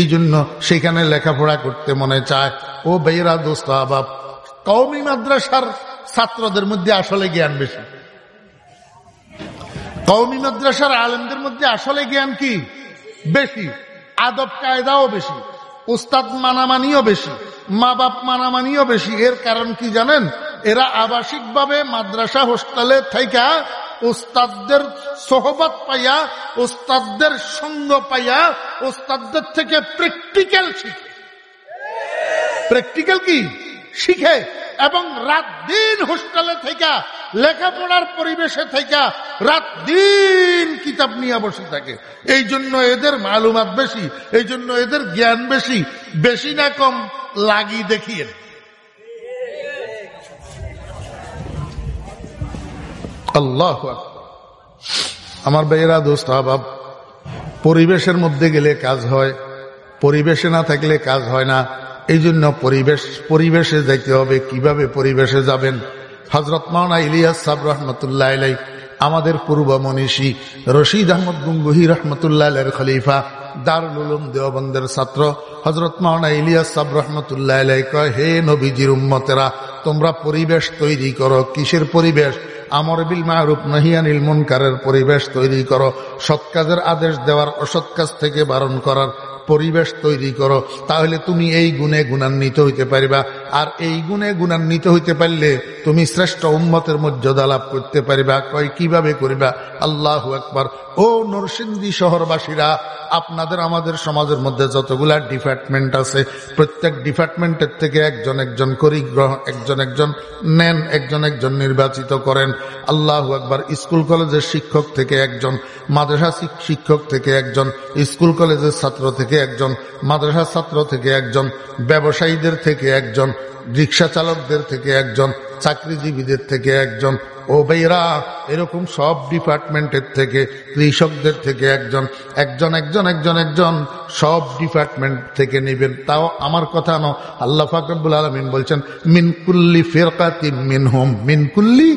এই জন্য সেখানে লেখাপড়া করতে মনে চায়। ও ভাইয়েরা, দোস্ত আবাব কৌমি মাদ্রাসার ছাত্রদের মধ্যে আসলে জ্ঞান বেশি। কৌমি মাদ্রাসার আলেমদের মধ্যে আসলে জ্ঞান কি? বেশি। আদব কায়দাও বেশি। উস্তাদ মানামানিও বেশি। মা বাপ মানামানিও বেশি। এর কারণ কি জানেন? এরা আবাসিকভাবে মাদ্রাসা, হোস্টেলে থেকে ওস্তাদদের সহবত পাইয়া ওস্তাদদের সঙ্গ পাইয়া ওস্তাদদের থেকে প্র্যাকটিক্যাল শিখে। প্র্যাকটিক্যাল কি? শিখে এবং রাত দিন হোস্টেলে থেকে লেখাপড়ার পরিবেশে থেকে রাত দিন কিতাব নিয়ে বসে থাকে। এই জন্য এদের মালুমাত বেশি, এই জন্য এদের জ্ঞান বেশি বেশি না কম লাগি দেখিয়ে আল্লাহ আমার বেয়েরা দোস্ত, আবাব, পরিবেশের মধ্যে গেলে কাজ হয়, পরিবেশে না থাকলে কাজ হয় না। এই জন্য পরিবেশ, পরিবেশে যাইতে হবে, কীভাবে পরিবেশে যাবেন? হজরত মাওনা ইলিয়াস সাব রহমতুল্লাহ আলাই আমাদের পূর্ব মনীষী রশিদ আহমদ গুঙ্গুহি রহমতুল্লাহ খলিফা, দারুল উলুম দেওবন্দের ছাত্র। হজরত মাওনা ইলিয়াস সাব রহমতুল্লাহ আলাই কয়, হে নবীজির উম্মতেরা, তোমরা পরিবেশ তৈরি করো। কিসের পরিবেশ? আমর বিল মাহরুফ নাহিয়ানিল মুনকারের পরিবেশ তৈরি করো। সৎ কাজের আদেশ দেওয়ার, অসৎ কাজ থেকে বারণ করার পরিবেশ তৈরি করো, তাহলে তুমি এই গুণে গুণান্বিত হইতে পারিবা। আর এই গুণে গুণান্বিত হইতে পারলে তুমি শ্রেষ্ঠ উম্মতের মর্যাদা লাভ করতে পারিবা। কয়, কীভাবে করিবা? আল্লাহ একবার ও নরসিংদী শহরবাসীরা, আপনাদের আমাদের সমাজের মধ্যে যতগুলা ডিপার্টমেন্ট আছে, প্রত্যেক ডিপার্টমেন্টের থেকে একজন একজন করি গ্রহণ একজন একজন নেন, একজন একজন নির্বাচিত করেন। আল্লাহ একবার স্কুল কলেজের শিক্ষক থেকে একজন, মাদ্রাসা শিক্ষক থেকে একজন, স্কুল কলেজের ছাত্র থেকে একজন মাদ্রাসা ছাত্র থেকে একজন ব্যবসায়ীদের থেকে একজন রিক্সা চালকদের থেকে একজন চাকরিজীবীদের থেকে একজন ও ভাইরা এরকম সব ডিপার্টমেন্টের থেকে, কৃষকদের থেকে একজন একজন একজন একজন একজন সব ডিপার্টমেন্ট থেকে নেবেন। তাও আমার কথা ন আল্লাহ ফাকরুল আলমিন বলছেন মিনকুল্লি ফেরকাতি মিনহুম। মিনকুল্লি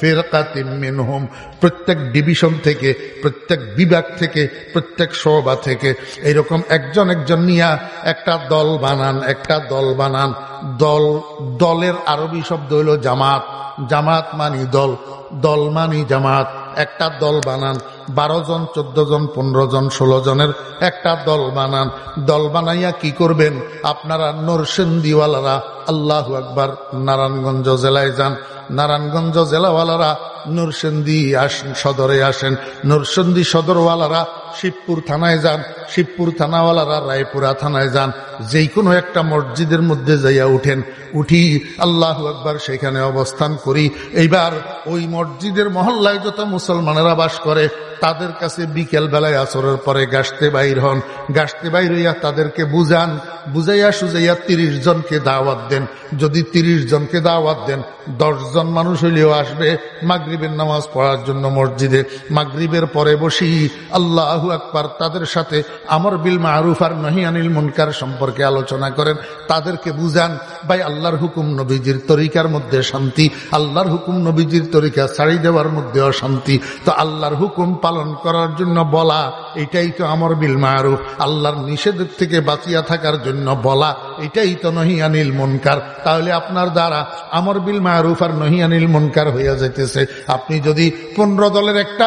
ফেরকাতিমিনহুম প্রত্যেক ডিভিশন থেকে, প্রত্যেক বিভাগ থেকে, প্রত্যেক সভা থেকে। এইরকম একজন একজন নিয়া একটা দল বানান, একটা দল বানান। দল, দলের আরবি শব্দ হইল জামাত। জামাত মানি দল দল মানি জামাত। একটা দল বানান, বারো জন, চোদ্দ জন, পনেরো জন, ষোলো জনের একটা দল বানান। দল বানাইয়া কি করবেন? আপনারা নরসেন্দিওয়ালারা আল্লাহ একবার নারায়ণগঞ্জ জেলায় যান। নারায়ণগঞ্জ জেলাওয়ালারা নুরসন্দি আসেন সদরে আসেন। নুরসন্দি সদরওয়ালারা শিবপুর থানায় যান, শিবপুর থানাওয়ালারা রায়পুরা থানায় যান যে কোনো একটা মসজিদের মধ্যে যাইয়া উঠেন। উঠি আল্লাহ একবার সেখানে অবস্থান করি। এইবার ওই মসজিদের মহল্লায় যত মুসলমানেরা বাস করে, তাদের কাছে বিকেল বেলায় আসরের পরে গাছতে বাইর হন। গাছতে বাইর হইয়া তাদেরকে বুঝান, বুঝাইয়া সুজাইয়া তিরিশ জনকে দাওয়াত দেন। যদি তিরিশ জনকে দাওয়াত দেন, দশ জন মানুষ হইলেও আসবে। মাগরীবের নামাজ পড়ার জন্য মসজিদে। মাগরীবের পরে বসি, আল্লাহ আকবার তাদের সাথে আমর বিল মারুফ আর নহি আনিল মুনকার সম্পর্কে আলোচনা করেন। তাদেরকে বুঝান, ভাই, আল্লাহর হুকুম নবীজির তরিকার মধ্যে শান্তি, আল্লাহর হুকুম নবীজির তরিকা ছাড়ি দেওয়ার মধ্যে অশান্তি। তো আল্লাহর হুকুম পালন করার জন্য বলা, এটাই তো আমর বিল মারুফ। আল্লাহর নিষেধের থেকে বাঁচিয়া থাকার জন্য বলা, এটাই তো নহি আনিল মুনকার। তাহলে আপনার দ্বারা আমর বিল মারুফ আর নহিয়ানিল মুনকার হইয়া যাইতেছে। আপনি যদি পনেরো দলের একটা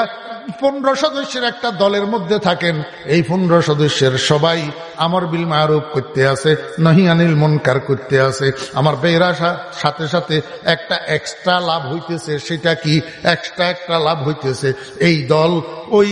পনেরো সদস্যের একটা দলের মধ্যে থাকেন। এই পনেরো সদস্যের সবাই আমার বিল মারুফ করতে আছে, নহি আনিল মনকার করতে আছে। আমার বেরাসা সাথে সাথে একটা এক্সট্রা লাভ হইতেছে, সেটা কি? এক্সট্রা একটা লাভ হইতেছে। এই দল ওই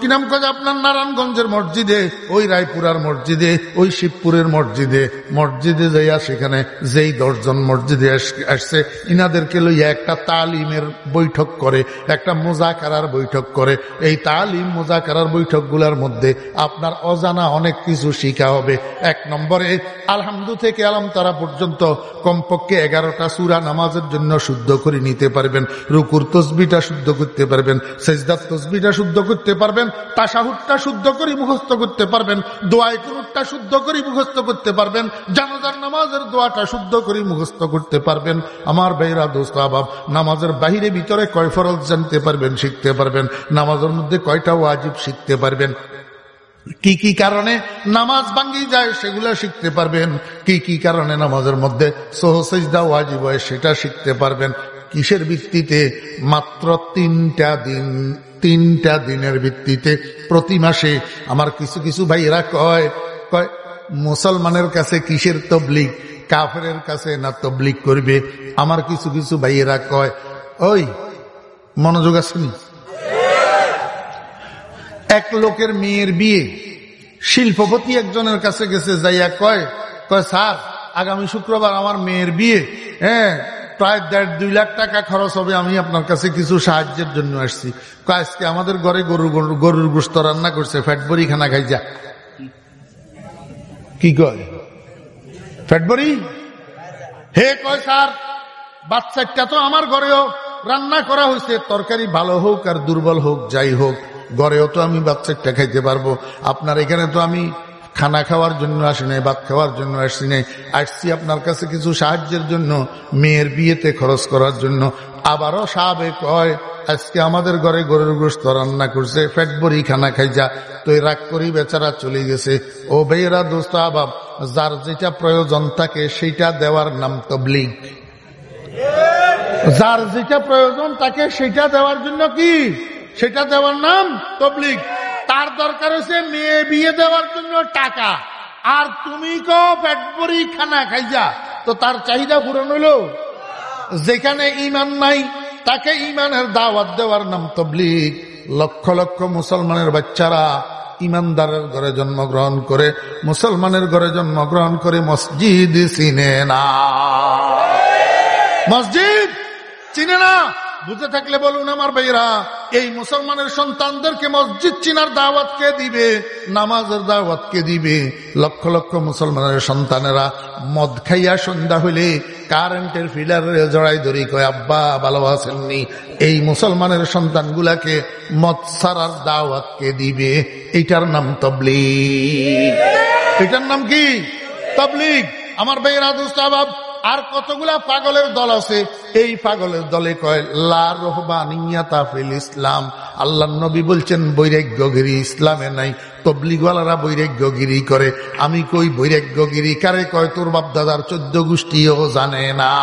কি নাম কাজ আপনার? নারায়ণগঞ্জের মসজিদে, ওই রায়পুরার মসজিদে, ওই শিবপুরের মসজিদে। মসজিদে যাইয়া সেখানে যেই দশজন মসজিদে আসছে, ইনাদেরকে লইয়া একটা তালিমের বৈঠক করে, একটা মোজাকারার বৈঠক করে। এই তালিম মোজাকার বৈঠকগুলোর মধ্যে আপনার অজানা অনেক কিছু শিখা হবে। এক নম্বরে, আলহামদু থেকে আলম তারা পর্যন্ত কমপক্ষে এগারোটা সুরা নামাজের জন্য শুদ্ধ করে নিতে পারবেন। রুকুর তসবিটা শুদ্ধ করতে পারবেন। সেজদার তসবিটা শুদ্ধ করতে পারবেন। তাসাহুদটা শুদ্ধ করে মুখস্থ করতে পারবেন। দোয়াই কুনুরটা শুদ্ধ করে মুখস্থ করতে পারবেন। জানাজার নামাজের দোয়াটা শুদ্ধ করে মুখস্থ করতে পারবেন। আমার বেহরা দোস্ত, আবাব, নামাজের বাহিরে ভিতরে কয় ফরজ জানতে পারবেন, শিখতে পারবেন। নামাজের মধ্যে কয়টা ওয়াজিব শিখতে পারবেন? কি কি কারণে নামাজ ভাঙ্গি যায় সেগুলো শিখতে পারবেন? কি কি কারণে নামাজের মধ্যে সোহসেজদা ওয়াজিব হয় সেটা শিখতে পারবেন? কিসের ভিত্তিতে? মাত্র তিনটা দিন, তিনটা দিনের ভিত্তিতে প্রতি মাসে আমার কিছু কিছু ভাইয়েরা কয় কয়, মুসলমানের কাছে কিসের তবলিক কাফের কাছে না তবলিক করবে? আমার কিছু কিছু ভাইয়েরা কয়, ওই, মনোযোগ আসেনি এক লোকের মেয়ের বিয়ে। শিল্পপতি একজনের কাছে গেছে, যাইয়া কয় কয়, স্যার, আগামী শুক্রবার আমার মেয়ের বিয়ে। হ্যাঁ প্রায় দেড়, দুই লাখ টাকা খরচ হবে, আমি আপনার কাছে কিছু সাহায্যের জন্য আসছি। আজকে আমাদের ঘরে গরু গরুর গুস্ত রান্না করছে ফ্যাটবরি খানা খাই যা কি কয়? ফ্যাটবরি হে, কয়, স্যার, বাচ্চাটা তো আমার ঘরেও রান্না করা হয়েছে। তরকারি ভালো হোক আর দুর্বল হোক, যাই হোক ঘরেও তো আমি বাচ্চাটা খাইতে পারব। আপনার এখানে তো আমি খানা খাওয়ার জন্য আসি নাই, ভাত খাওয়ার জন্য আসি নাই। আসছি আপনার কাছে কিছু সাহায্যের জন্য, মেয়ের বিয়েতে খরচ করার জন্য। আবারও সাবেক হয় আজকে আমাদের ঘরে গরুর গোস্ত রান্না করছে, ফ্যাট বড়ি খানা খাই যা তো রাগ করি বেচারা চলে গেছে। ও বেয়েরা দোস্ত, আবাব, যার যেটা প্রয়োজন থাকে সেইটা দেওয়ার নাম তো তবলিগ। যার যেটা প্রয়োজন তাকে সেটা দেওয়ার জন্য কি? সেটা দেওয়ার নাম তবলিগ। তার দরকার হচ্ছে মেয়ে বিয়ে দেওয়ার জন্য টাকা। আর তুমি কো পেটবরি খানা খাইজা। তো তার চাহিদা পূরণ হইল। যেখানে ইমান নাই, তাকে ইমানের দাওয়াত দেওয়ার নাম তবলিগ। লক্ষ লক্ষ মুসলমানের বাচ্চারা ইমানদারের ঘরে জন্মগ্রহণ করে, মুসলমানের ঘরে জন্মগ্রহণ করে মসজিদ চিনে না। মসজিদ চিনে না। বুঝে থাকলে বলুন আমার ভাইরা এই মুসলমানের সন্তানদেরকে মসজিদ চিনার দাওয়াত কে দিবে, নামাজের দাওয়াত কে দিবে? লক্ষ লক্ষ মুসলমানের সন্তানেরা মদ খাইয়া সন্ধ্যা হইলে কারেন্টের ফিলারে জড়াই ধরি কয়, আব্বা ভালো ভালোবাসেননি। এই মুসলমানের সন্তানগুলাকে মদ সারার দাওয়াত কে দিবে? এটার নাম তবলিগ। এটার নাম কি? তবলিগ। আমার ভাইয়েরা দুস্তাবাব আর কতগুলা পাগলের দল আছে? এই পাগলের দলে কয় লাফিল ইসলাম। আল্লাহ নবী বলছেন, বৈরাগ্যগিরি ইসলামে নাই। তবলিগওয়ালারা বৈরাগ্যগিরি করে। আমি কই বৈরাগ্যগিরি? কারে কয়, তোর বাপ দাদার চোদ্দ গোষ্ঠীও জানে না।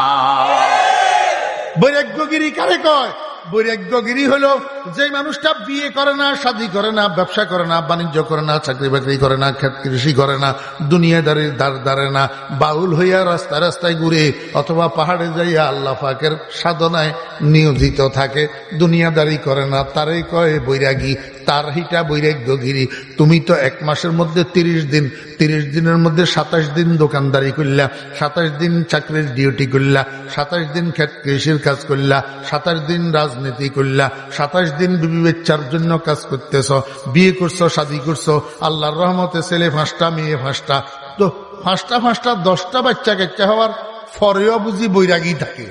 বৈরাগ্যগিরি কারে কয়? বৈরাগ্যগিরি হলো যে মানুষটা বিয়ে করে না শাদি করে না, ব্যবসা করে না, বাণিজ্য করে না, চাকরি বাকরি করে না, ক্ষেত কৃষি করে না দুনিয়াদারির দাঁড় দাঁড়ে না, বাউল হইয়া রাস্তায় রাস্তায় ঘুরে, অথবা পাহাড়ে যাইয়া আল্লাহ ফাঁকের সাধনায় নিয়োজিত থাকে, দুনিয়াদারি করে না তারই কয় বৈরাগী তার হিটা বৈরাগ্যগিরি। তুমি তো এক মাসের মধ্যে তিরিশ দিন, তিরিশ দিনের মধ্যে সাতাশ দিন দোকানদারি করলা, সাতাশ দিন চাকরির ডিউটি করলা, সাতাশ দিন ক্ষেত কৃষির কাজ করলা, সাতাশ দিন রাজনীতি করলা, সাতাশ দিন বিবি বেচ্চার জন্য কাজ করতেছ, বিয়ে করছ, শাদি করছ, আল্লাহর রহমতে ছেলে ফাঁসটা মেয়ে ফাঁসটা তো ফাঁসটা ফাঁসটা দশটা বাচ্চা কাচ্চা হওয়ার ফরেও বুঝি বৈরাগী থাকে।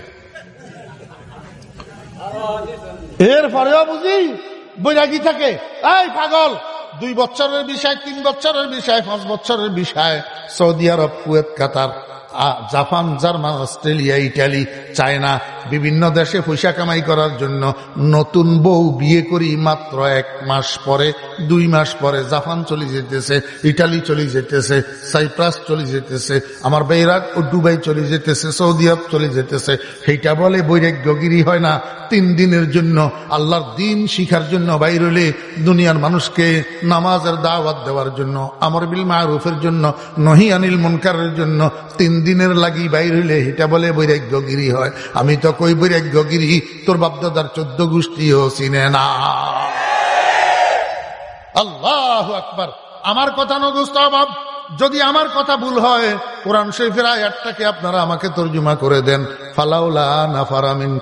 এর পরেও বুঝি বৈরাগী থাকে। এই পাগল, দুই বছরের বিষয়, তিন বছরের বিষয়, পাঁচ বছরের বিষয়। Saudi Arabia, Kuwait, Qatar. Japan, German, Australia, Italy, China, বিভিন্ন দেশে পয়সা কামাই করার জন্য নতুন বউ বিয়ে করি মাত্র এক মাস পরে, দুই মাস পরে জাপান চলে যেতেছে, ইটালি চলে যেতেছে, সাইপ্রাস চলে যেতেছে, আমার বেইরাক ও দুবাই চলে যেতেছে, সৌদি আরব চলে যেতেছে। সেইটা বলে বৈরাগ্যগিরি হয় না। তিন দিনের জন্য, আল্লাহর দিন শিখার জন্য বাইরলে দুনিয়ার মানুষকে নামাজের দাওয়াত দেওয়ার জন্য, আমর বিল মারুফের জন্য, নহি আনিল মনকারের জন্য তিন দিনের লাগি বাইর হইলে এটা বলে বৈরাগ্যগিরি হয়। আমি তো কই বৈরাগ্যগিরি, তোর বাপদাদার চোদ্দ গোষ্ঠী গোষ্ঠীও চিনে না। আল্লাহ আকবর। আমার কথা নদুস্ত অভাব যদি আমার কথা ভুল হয়, কোরআন শরীফের আয়াতটাকে আপনারা আমাকে তর্জমা করে দেন। ফালাউলা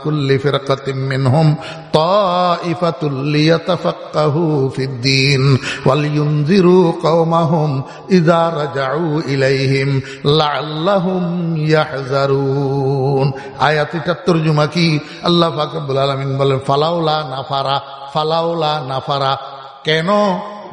কুল্লি কি? আল্লাহ পাক আলামিন বলেন, ফালাউলা নাফারা ফালাউলা নাফারা। কেন?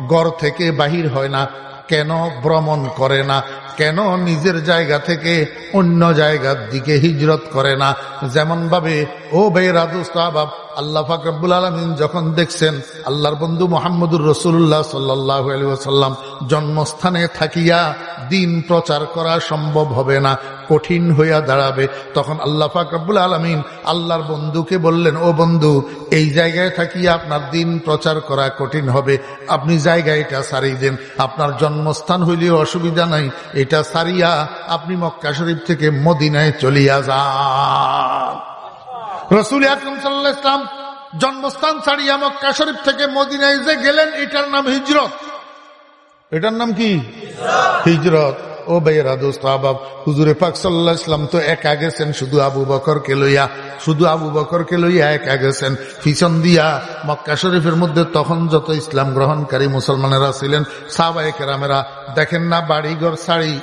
গড় থেকে বাহির হয় না। কেন ভ্রমণ করে না? কেন নিজের জায়গা থেকে অন্য জায়গার দিকে হিজরত করে না? যেমন ভাবে ও বেরাদুস্তাবাব আল্লাহ ফাকরুল আলমিন যখন দেখছেন আল্লাহর বন্ধু মোহাম্মদুর রসুল্লাহ সাল্লাহ সাল্লাম জন্মস্থানে থাকিয়া দিন প্রচার করা সম্ভব হবে না, কঠিন হইয়া দাঁড়াবে, তখন আল্লাহ ফাকরুল আলমিন আল্লাহর বন্ধুকে বললেন, ও বন্ধু, এই জায়গায় থাকিয়া আপনার দিন প্রচার করা কঠিন হবে, আপনি জায়গাটা সারিয়ে দেন, আপনার জন্মস্থান হইলেও অসুবিধা নাই, এটা সারিয়া আপনি মক্কা শরীফ থেকে মদিনায় চলিয়া যান। রসুল আকরম সাল্লাহ ইসলাম জন্মস্থান ছাড়িয়া মক্কা শরীফ থেকে মদিনায় যে গেলেন এটার নাম হিজরত। এটার নাম কি? হিজরত। ও ভাইয়েরা দোস্ত আবাব হুজুরে পাক সাল্লাহ ইসলাম তো একা গেছেন শুধু আবু বকরকে লইয়া। শুধু আবু বকরকে লইয়া একা গেছেন। ফিসন দিয়া মক্কা শরীফের মধ্যে তখন যত ইসলাম গ্রহণকারী মুসলমানেরা ছিলেন সাহবায়ে কেরামেরা দেখেন না বাড়িঘর শাড়ি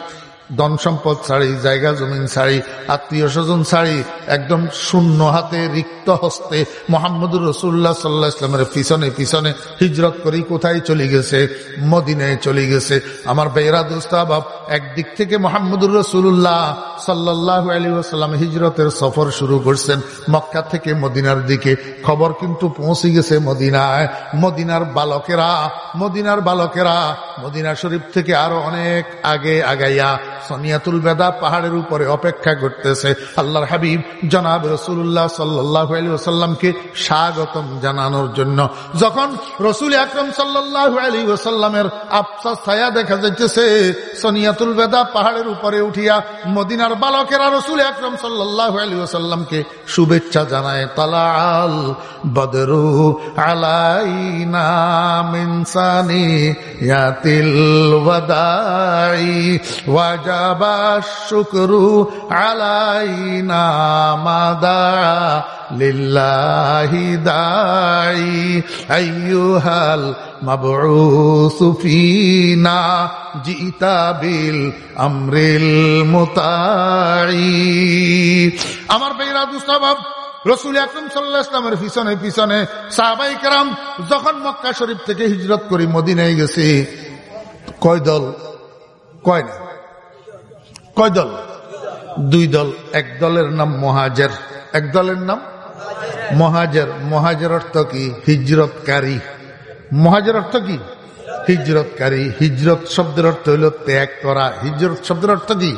ধন সম্পদ ছাড়ি, জায়গা জমিন ছাড়ি, আত্মীয় স্বজন ছাড়ি, একদম শূন্য হাতে রিক্ত হস্তে মোহাম্মদুর রসুল্লাহ সাল্লাহ ইসলামের পিছনে পিছনে হিজরত করি কোথায় চলে গেছে? মদিনায় চলে গেছে। আমার বেহরা দুস্তাবাব একদিক থেকে মোহাম্মদুর রসুল্লাহ সাল্লাহ আলী আসাল্লাম হিজরতের সফর শুরু করছেন, মক্কা থেকে মদিনার দিকে। খবর কিন্তু পৌঁছে গেছে মদিনায়। মদিনার বালকেরা মদিনার বালকেরা, মদিনা শরীফ থেকে আরও অনেক আগে আগাইয়া সনিয়াতুল বেদা পাহাড়ের উপরে অপেক্ষা করতেছে। আল্লাহর হাবিব জনাব রসুল্লাহ সাল্লাহ আলী ওসাল্লামকে স্বাগতম জানানোর জন্য। যখন রসুল আকরম সাল্লাহ আলী ওসাল্লামের আফসা ছায়া দেখা যাইতেছে, সনিয়াতুল বেদা পাহাড়ের উপরে উঠিয়া মদিনার বালকেরা রসুল আকরম সাল্লাহ আলী ওসাল্লামকে শুভেচ্ছা জানায় তালাল বদরু আলাইনা মিনসানি শুকরু আলাইনা মাদা লিল্লাহি দাই আইয়ুহাল মাবউস ফিনা জিতা বিল আমরিল মুতাই আমার বেরা দুস্তাবাব রসুল আকরম সাল্লাহ ইসলামের পিছনে পিছনে সাহাবাই কেরাম যখন মক্কা শরীফ থেকে হিজরত করি মদিনায় গেছে, কয় দল? কয় না? কয় দল? দুই দল। এক দলের নাম মহাজের। এক দলের নাম মহাজের। মহাজের অর্থ কি? হিজরতকারী। মহাজের অর্থ কি? হিজরতকারী, হিজরত শব্দের অর্থ হইল ত্যাগ করা। হিজরত শব্দের অর্থ কি?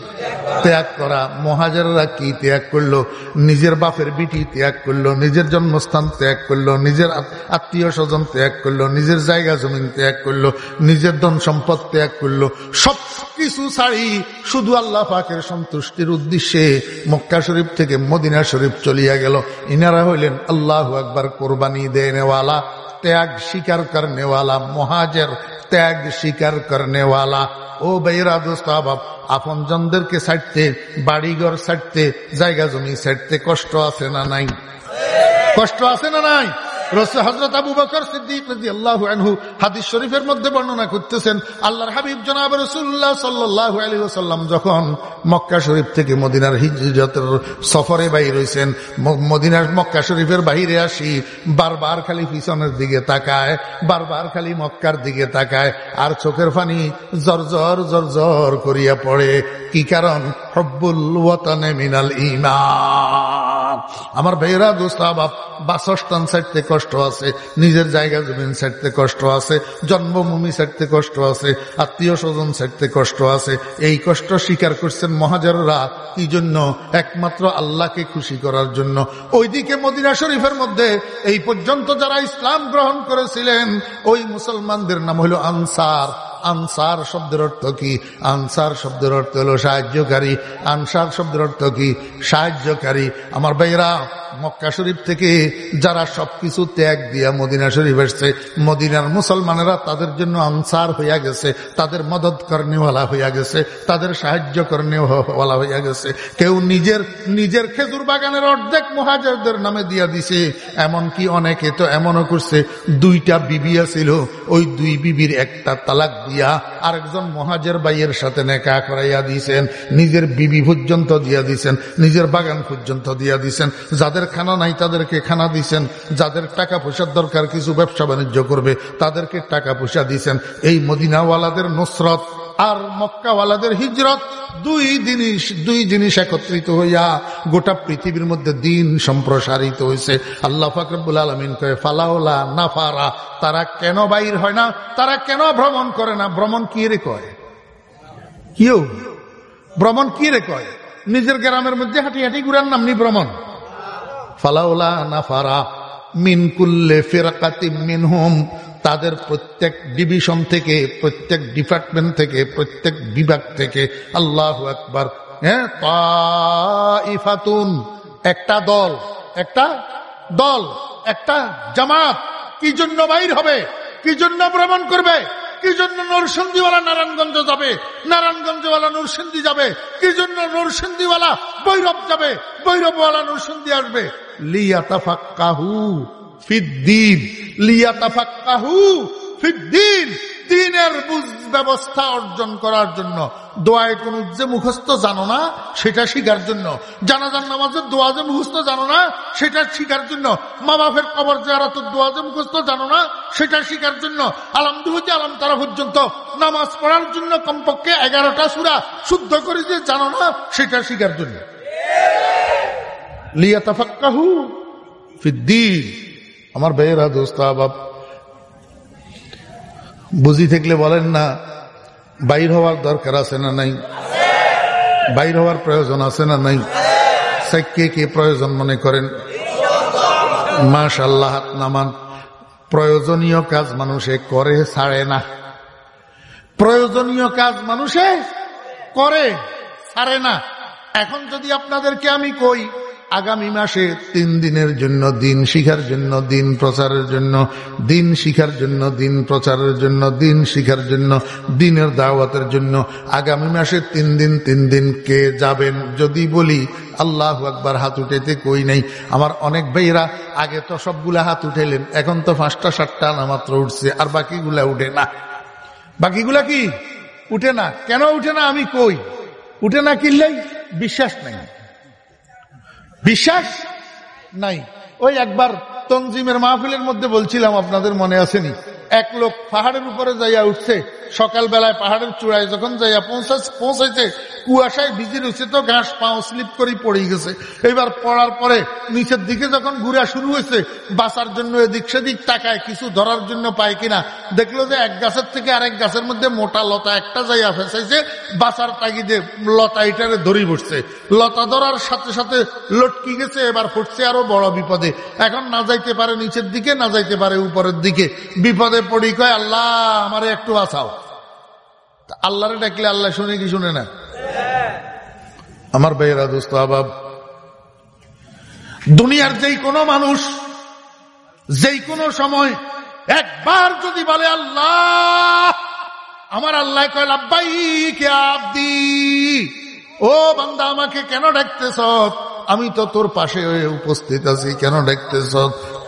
ত্যাগ করা। মহাজাররা কি ত্যাগ করল? নিজের বাপের বিটি ত্যাগ করল, নিজের জন্মস্থান ত্যাগ করল, নিজের আত্মীয় স্বজন ত্যাগ করল, নিজের জায়গা জমিন ত্যাগ করল, নিজের ধন সম্পদ ত্যাগ করল। সব কিছু ছাড়ি শুধু আল্লাহ পাকের সন্তুষ্টির উদ্দেশ্যে মক্কা শরীফ থেকে মদিনা শরীফ চলিয়া গেল। ইনারা হইলেন আল্লাহ একবার কোরবানি দেনেওয়ালা ত্যাগ স্বীকার করনেওয়ালা মহাজের ত্যাগ স্বীকার করনেওয়ালা ও বেরা দোস্ত আপন জনদেরকে ছাড়তে বাড়িঘর ছাড়তে জায়গা জমি ছাড়তে কষ্ট আছে না নাই কষ্ট আছে না নাই থেকে সফরে বাইর মদিনার মক্কা শরীফের আসি, বারবার খালি পিছনের দিকে তাকায়, বারবার খালি মক্কার দিকে তাকায়, আর চোখের পানি জর্জর জর্জর করিয়া পড়ে। কি কারণ? হব্বুল মিনাল ইমান আমার ভাইয়েরা দোস্তাবাব বাসস্থান ছাড়তে কষ্ট আছে, নিজের জায়গা জমিন ছাড়তে কষ্ট আছে, জন্মভূমি ছাড়তে কষ্ট আছে, আত্মীয় স্বজন ছাড়তে কষ্ট আছে। এই কষ্ট স্বীকার করছেন মহাজাররা। কি জন্য একমাত্র আল্লাহকে খুশি করার জন্য। ওইদিকে মদিনা শরীফের মধ্যে এই পর্যন্ত যারা ইসলাম গ্রহণ করেছিলেন, ওই মুসলমানদের নাম হলো আনসার। আনসার শব্দের অর্থ কি? আনসার শব্দের অর্থ হলো সাহায্যকারী। আনসার শব্দের অর্থ কি? সাহায্যকারী। আমার ভাইরা মক্কা শরীফ থেকে যারা সবকিছু ত্যাগ দিয়া মদিনা শরীফ এসছে, মদিনার মুসলমানেরা তাদের জন্য আনসার হইয়া গেছে, তাদের মদত কর্নেওয়ালা হইয়া গেছে, তাদের সাহায্য কর্নেওয়ালা হইয়া গেছে। কেউ নিজের নিজের খেজুর বাগানের অর্ধেক মহাজারদের নামে দিয়া দিছে। এমনকি অনেকে তো এমনও করছে, দুইটা বিবি ছিল ওই দুই বিবির একটা তালাক দিয়া আরেকজন মহাজের বাইয়ের সাথে নেকা করাইয়া দিয়েছেন নিজের বিবি পর্যন্ত দিয়া দিছেন, নিজের বাগান পর্যন্ত দিয়া দিছেন, যাদের খানা নাই তাদেরকে খানা দিছেন, যাদের টাকা পয়সার দরকার কিছু ব্যবসা বাণিজ্য করবে তাদেরকে টাকা পয়সা দিছেন, এই মদিনাওয়ালাদের নুসরত আর মক্কাওয়ালাদের হিজরত, দুই জিনিস দুই জিনিস একত্রিত হইয়া গোটা পৃথিবীর মধ্যে দিন সম্প্রসারিত হয়েছে আল্লাহ ফাকরবুল আলমিন কয়ে ফালাওলা নাফারা। তারা কেন বাইর হয় না? তারা কেন ভ্রমণ করে না? ভ্রমণ কি রে কয়? কিও? ভ্রমণ কি রে কয়? নিজের গ্রামের মধ্যে হাঁটি হাঁটি ঘুরার নামনি ভ্রমণ। ফালাওলা নাফারা মিনকুল্লে ফেরাকাতি মিনহুম তাদের প্রত্যেক ডিভিশন থেকে, প্রত্যেক ডিপার্টমেন্ট থেকে, প্রত্যেক বিভাগ থেকে আল্লাহ একবার হ্যাঁ একটা দল একটা দল, একটা জামাত। কি জন্য বাইর হবে? কি জন্য ভ্রমণ করবে? কি জন্য নরসিংদীওয়ালা নারায়ণগঞ্জ যাবে? নারায়ণগঞ্জওয়ালা নরসিংদী যাবে? কি জন্য নরসিংদীওয়ালা বৈরব যাবে? বৈরবওয়ালা নরসিংদী আসবে? লিয়া তাফাক্কাহু ফিদ্দিন লিয়া ফিদ্দিন, দিনের ব্যবস্থা অর্জন করার জন্য। দোয়ায় কোন যে মুখস্থ জানো না, সেটা শিকার জন্য। জানাজার নামাজের দোয়া যে মুখস্থ জানো না, সেটা শিকার জন্য। মা বাপের কবর তো দোয়া যে মুখস্থ জানো না, সেটা শিকার জন্য। আলমদু হইতে আলম তারা পর্যন্ত নামাজ পড়ার জন্য কমপক্ষে এগারোটা সুরা শুদ্ধ করে যে জানো না, সেটা শিকার জন্য। লিয়া তাফাক্কাহু ফিদ্দিন আমার ভাইয়েরা, দোস্ত আবাব বুঝি থাকলে বলেন না, বাইর হওয়ার দরকার আছে না নাই? বাইর হওয়ার প্রয়োজন আছে না নাই? কে কে প্রয়োজন মনে করেন? মাস আল্লাহ নামান প্রয়োজনীয় কাজ মানুষে করে, ছাড়ে না। প্রয়োজনীয় কাজ মানুষে করে, ছাড়ে না। এখন যদি আপনাদেরকে আমি কই আগামী মাসে তিন দিনের জন্য, দিন শিখার জন্য, দিন প্রচারের জন্য, দিন শিখার জন্য, দিন প্রচারের জন্য, দিন শিখার জন্য, দিনের দাওয়াতের জন্য। আগামী মাসে তিন দিন তিন দিন কে যাবেন? যদি বলি, আল্লাহ একবার হাত উঠেতে কই নাই। আমার অনেক ভাইরা আগে তো সবগুলা হাত উঠেলেন এখন তো পাঁচটা, সাতটা না মাত্র উঠছে, আর বাকিগুলা উঠে না। বাকিগুলা কি? উঠে না। কেন উঠে না? আমি কই? উঠে না কিনলেই বিশ্বাস নাই। বিশ্বাস? নাই। ওই একবার তঞ্জিমের মাহফিলের মধ্যে বলছিলাম আপনাদের মনে আসেনি। এক লোক পাহাড়ের উপরে যাইয়া উঠছে। সকালবেলায় পাহাড়ের চূড়ায় যখন যাইয়া পৌঁছাইছে কুয়াশায় ভিজে রয়েছে তো ঘাস পাও স্লিপ করে পড়ে গেছে। এবার পড়ার পরে নিচের দিকে যখন ঘুরা শুরু হয়েছে, বাঁচার জন্য এদিক সেদিক টাকায় কিছু ধরার জন্য পায় কিনা। দেখল যে এক গাছের থেকে আরেক গাছের মধ্যে মোটা লতা একটা যাইয়া ফেসাইছে, বাঁচার তাগিদে লতা এটারে ধরি বসছে। লতা ধরার সাথে সাথে লটকি গেছে, এবার ফুটছে আরও বড় বিপদে। এখন না যাইতে পারে নিচের দিকে, না যাইতে পারে উপরের দিকে। বিপদে পড়ি কয়, আল্লাহ, আমারে একটু বাঁচাও। আল্লাহরে ডাকলে আল্লাহ শুনে কি শুনে না? আমার ভাইয়েরা, দোস্ত, আবাব, দুনিয়ার যেই কোনো মানুষ, যেই কোনো সময় একবার যদি বলে, আল্লাহ, আমার আল্লাহ কয় আব্দি, ও বান্দা, আমাকে কেন ডাকতেছ? আমি তো তোর পাশে হয়ে উপস্থিত আছি, কেন ডাকতেছ?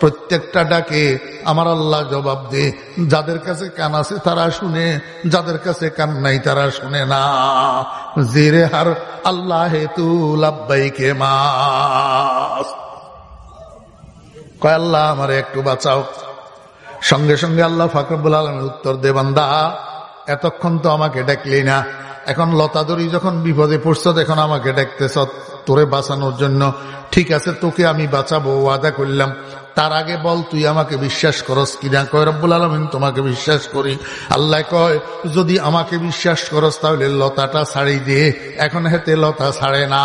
প্রত্যেকটা ডাকে আমার আল্লাহ জবাব দে। যাদের কাছে কান আছে তারা শুনে, যাদের কাছে কান নাই তারা শুনে না। জিরে হার আল্লাহ হেতু লাব্বাইকে মা কয় আল্লাহ আমার একটু বাঁচাও। সঙ্গে সঙ্গে আল্লাহ ফাকরবুল আলমের উত্তর দে বান্দা, এতক্ষণ তো আমাকে ডাকলি না। এখন লতাদরি যখন বিপদে পড়ছ এখন আমাকে ডাকতেছ। তোরে বাঁচানোর জন্য ঠিক আছে, তোকে আমি বাঁচাবো, ওয়াদা করলাম। তার আগে বল, তুই আমাকে বিশ্বাস করস কিনা? কয়, রব্বুল আলমিন, তোমাকে বিশ্বাস করি। আল্লাহ কয়, যদি আমাকে বিশ্বাস করস, তাহলে লতাটা ছাড়ি দিয়ে এখন হেতে লতা ছাড়ে না।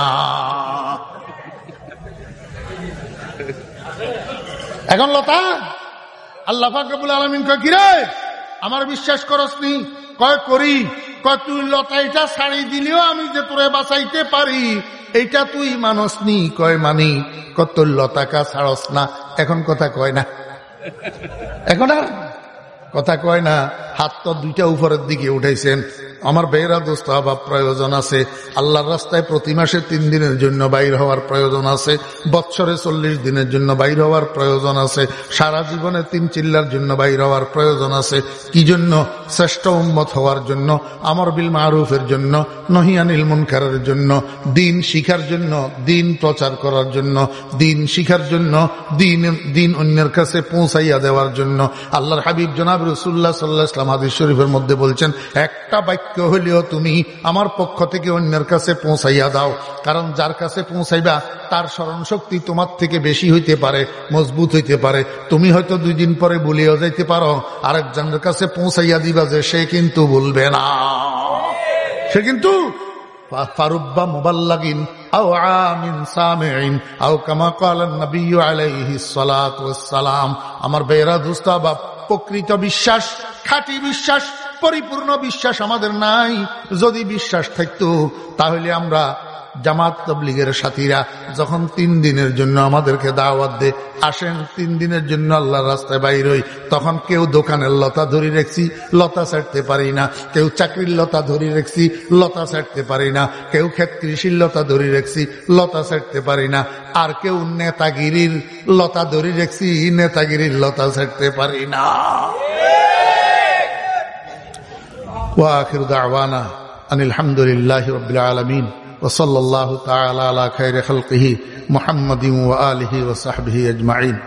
এখন লতা? আল্লাহ ফাকরুল আলমিন কয়, কিরে? আমার বিশ্বাস করস নি কয়, করি। তুই লতাইটা ছাড়ি দিলেও আমি যে তোরে বাঁচাইতে পারি, এইটা তুই মানস নি। কয়, মানি, কত লতাকা ছাড়স না। এখন কথা কয় না। এখন আর কথা কয় না, হাত তো দুইটা উপরের দিকে উঠাইছেন। আমার বেহরা দোস্ত হবার প্রয়োজন আছে। আল্লাহর রাস্তায় প্রতি মাসে তিন দিনের জন্য বাইর হওয়ার প্রয়োজন আছে। বৎসরে চল্লিশ দিনের জন্য বাইর হওয়ার প্রয়োজন আছে। সারা জীবনে তিন চিল্লার জন্য বাইর হওয়ার প্রয়োজন আছে। কি জন্য? শ্রেষ্ঠ উন্মত হওয়ার জন্য, আমর বিল মারুফের জন্য নহিয়ানিল মুনকারের জন্য, দিন শিখার জন্য, দিন প্রচার করার জন্য, দিন শিখার জন্য, দিন দিন অন্যের কাছে পৌঁছাইয়া দেওয়ার জন্য। আল্লাহর হাবিব জনাব রসুল্লাহ সাল্লাহ ইসলাম হাদিস শরীফের মধ্যে বলছেন, একটা বাক্য হলেও তুমি আমার পক্ষ থেকে অন্যের কাছে পৌঁছাইয়া দাও, কারণ যার কাছে পৌঁছাইবা, তার স্মরণ শক্তি তোমার থেকে বেশি হইতে পারে, মজবুত হইতে পারে। তুমি হয়তো দুই দিন পরে বলিয়াও যাইতে পারো, আরেকজনের কাছে পৌঁছাইয়া দিবা যে সে কিন্তু বলবে না। সে কিন্তু আমার বেরা দুস্তাবা প্রকৃত বিশ্বাস, খাঁটি বিশ্বাস, পরিপূর্ণ বিশ্বাস আমাদের নাই। যদি বিশ্বাস থাকতো, তাহলে আমরা জামাত তবলিগের সাথীরা যখন তিন দিনের জন্য আমাদেরকে দাওয়াত দে আসেন, তিন দিনের জন্য আল্লাহ রাস্তায় বাইর হই, তখন কেউ দোকানের লতা ধরি রেখছি, লতা ছাড়তে পারি না। কেউ চাকরির লতা ধরি রেখছি, লতা ছাড়তে পারি না। কেউ ক্ষেত কৃষির লতা ধরি রেখছি, লতা ছাড়তে পারি না। আর কেউ নেতাগিরির লতা ধরি রেখছি, নেতাগিরির লতা ছাড়তে পারি না। ওয়া আখির দাওয়ানা আনিল হামদুলিল্লাহ রবিল وصلى الله تعالى على خير خلقه محمد وآله وصحبه أجمعين.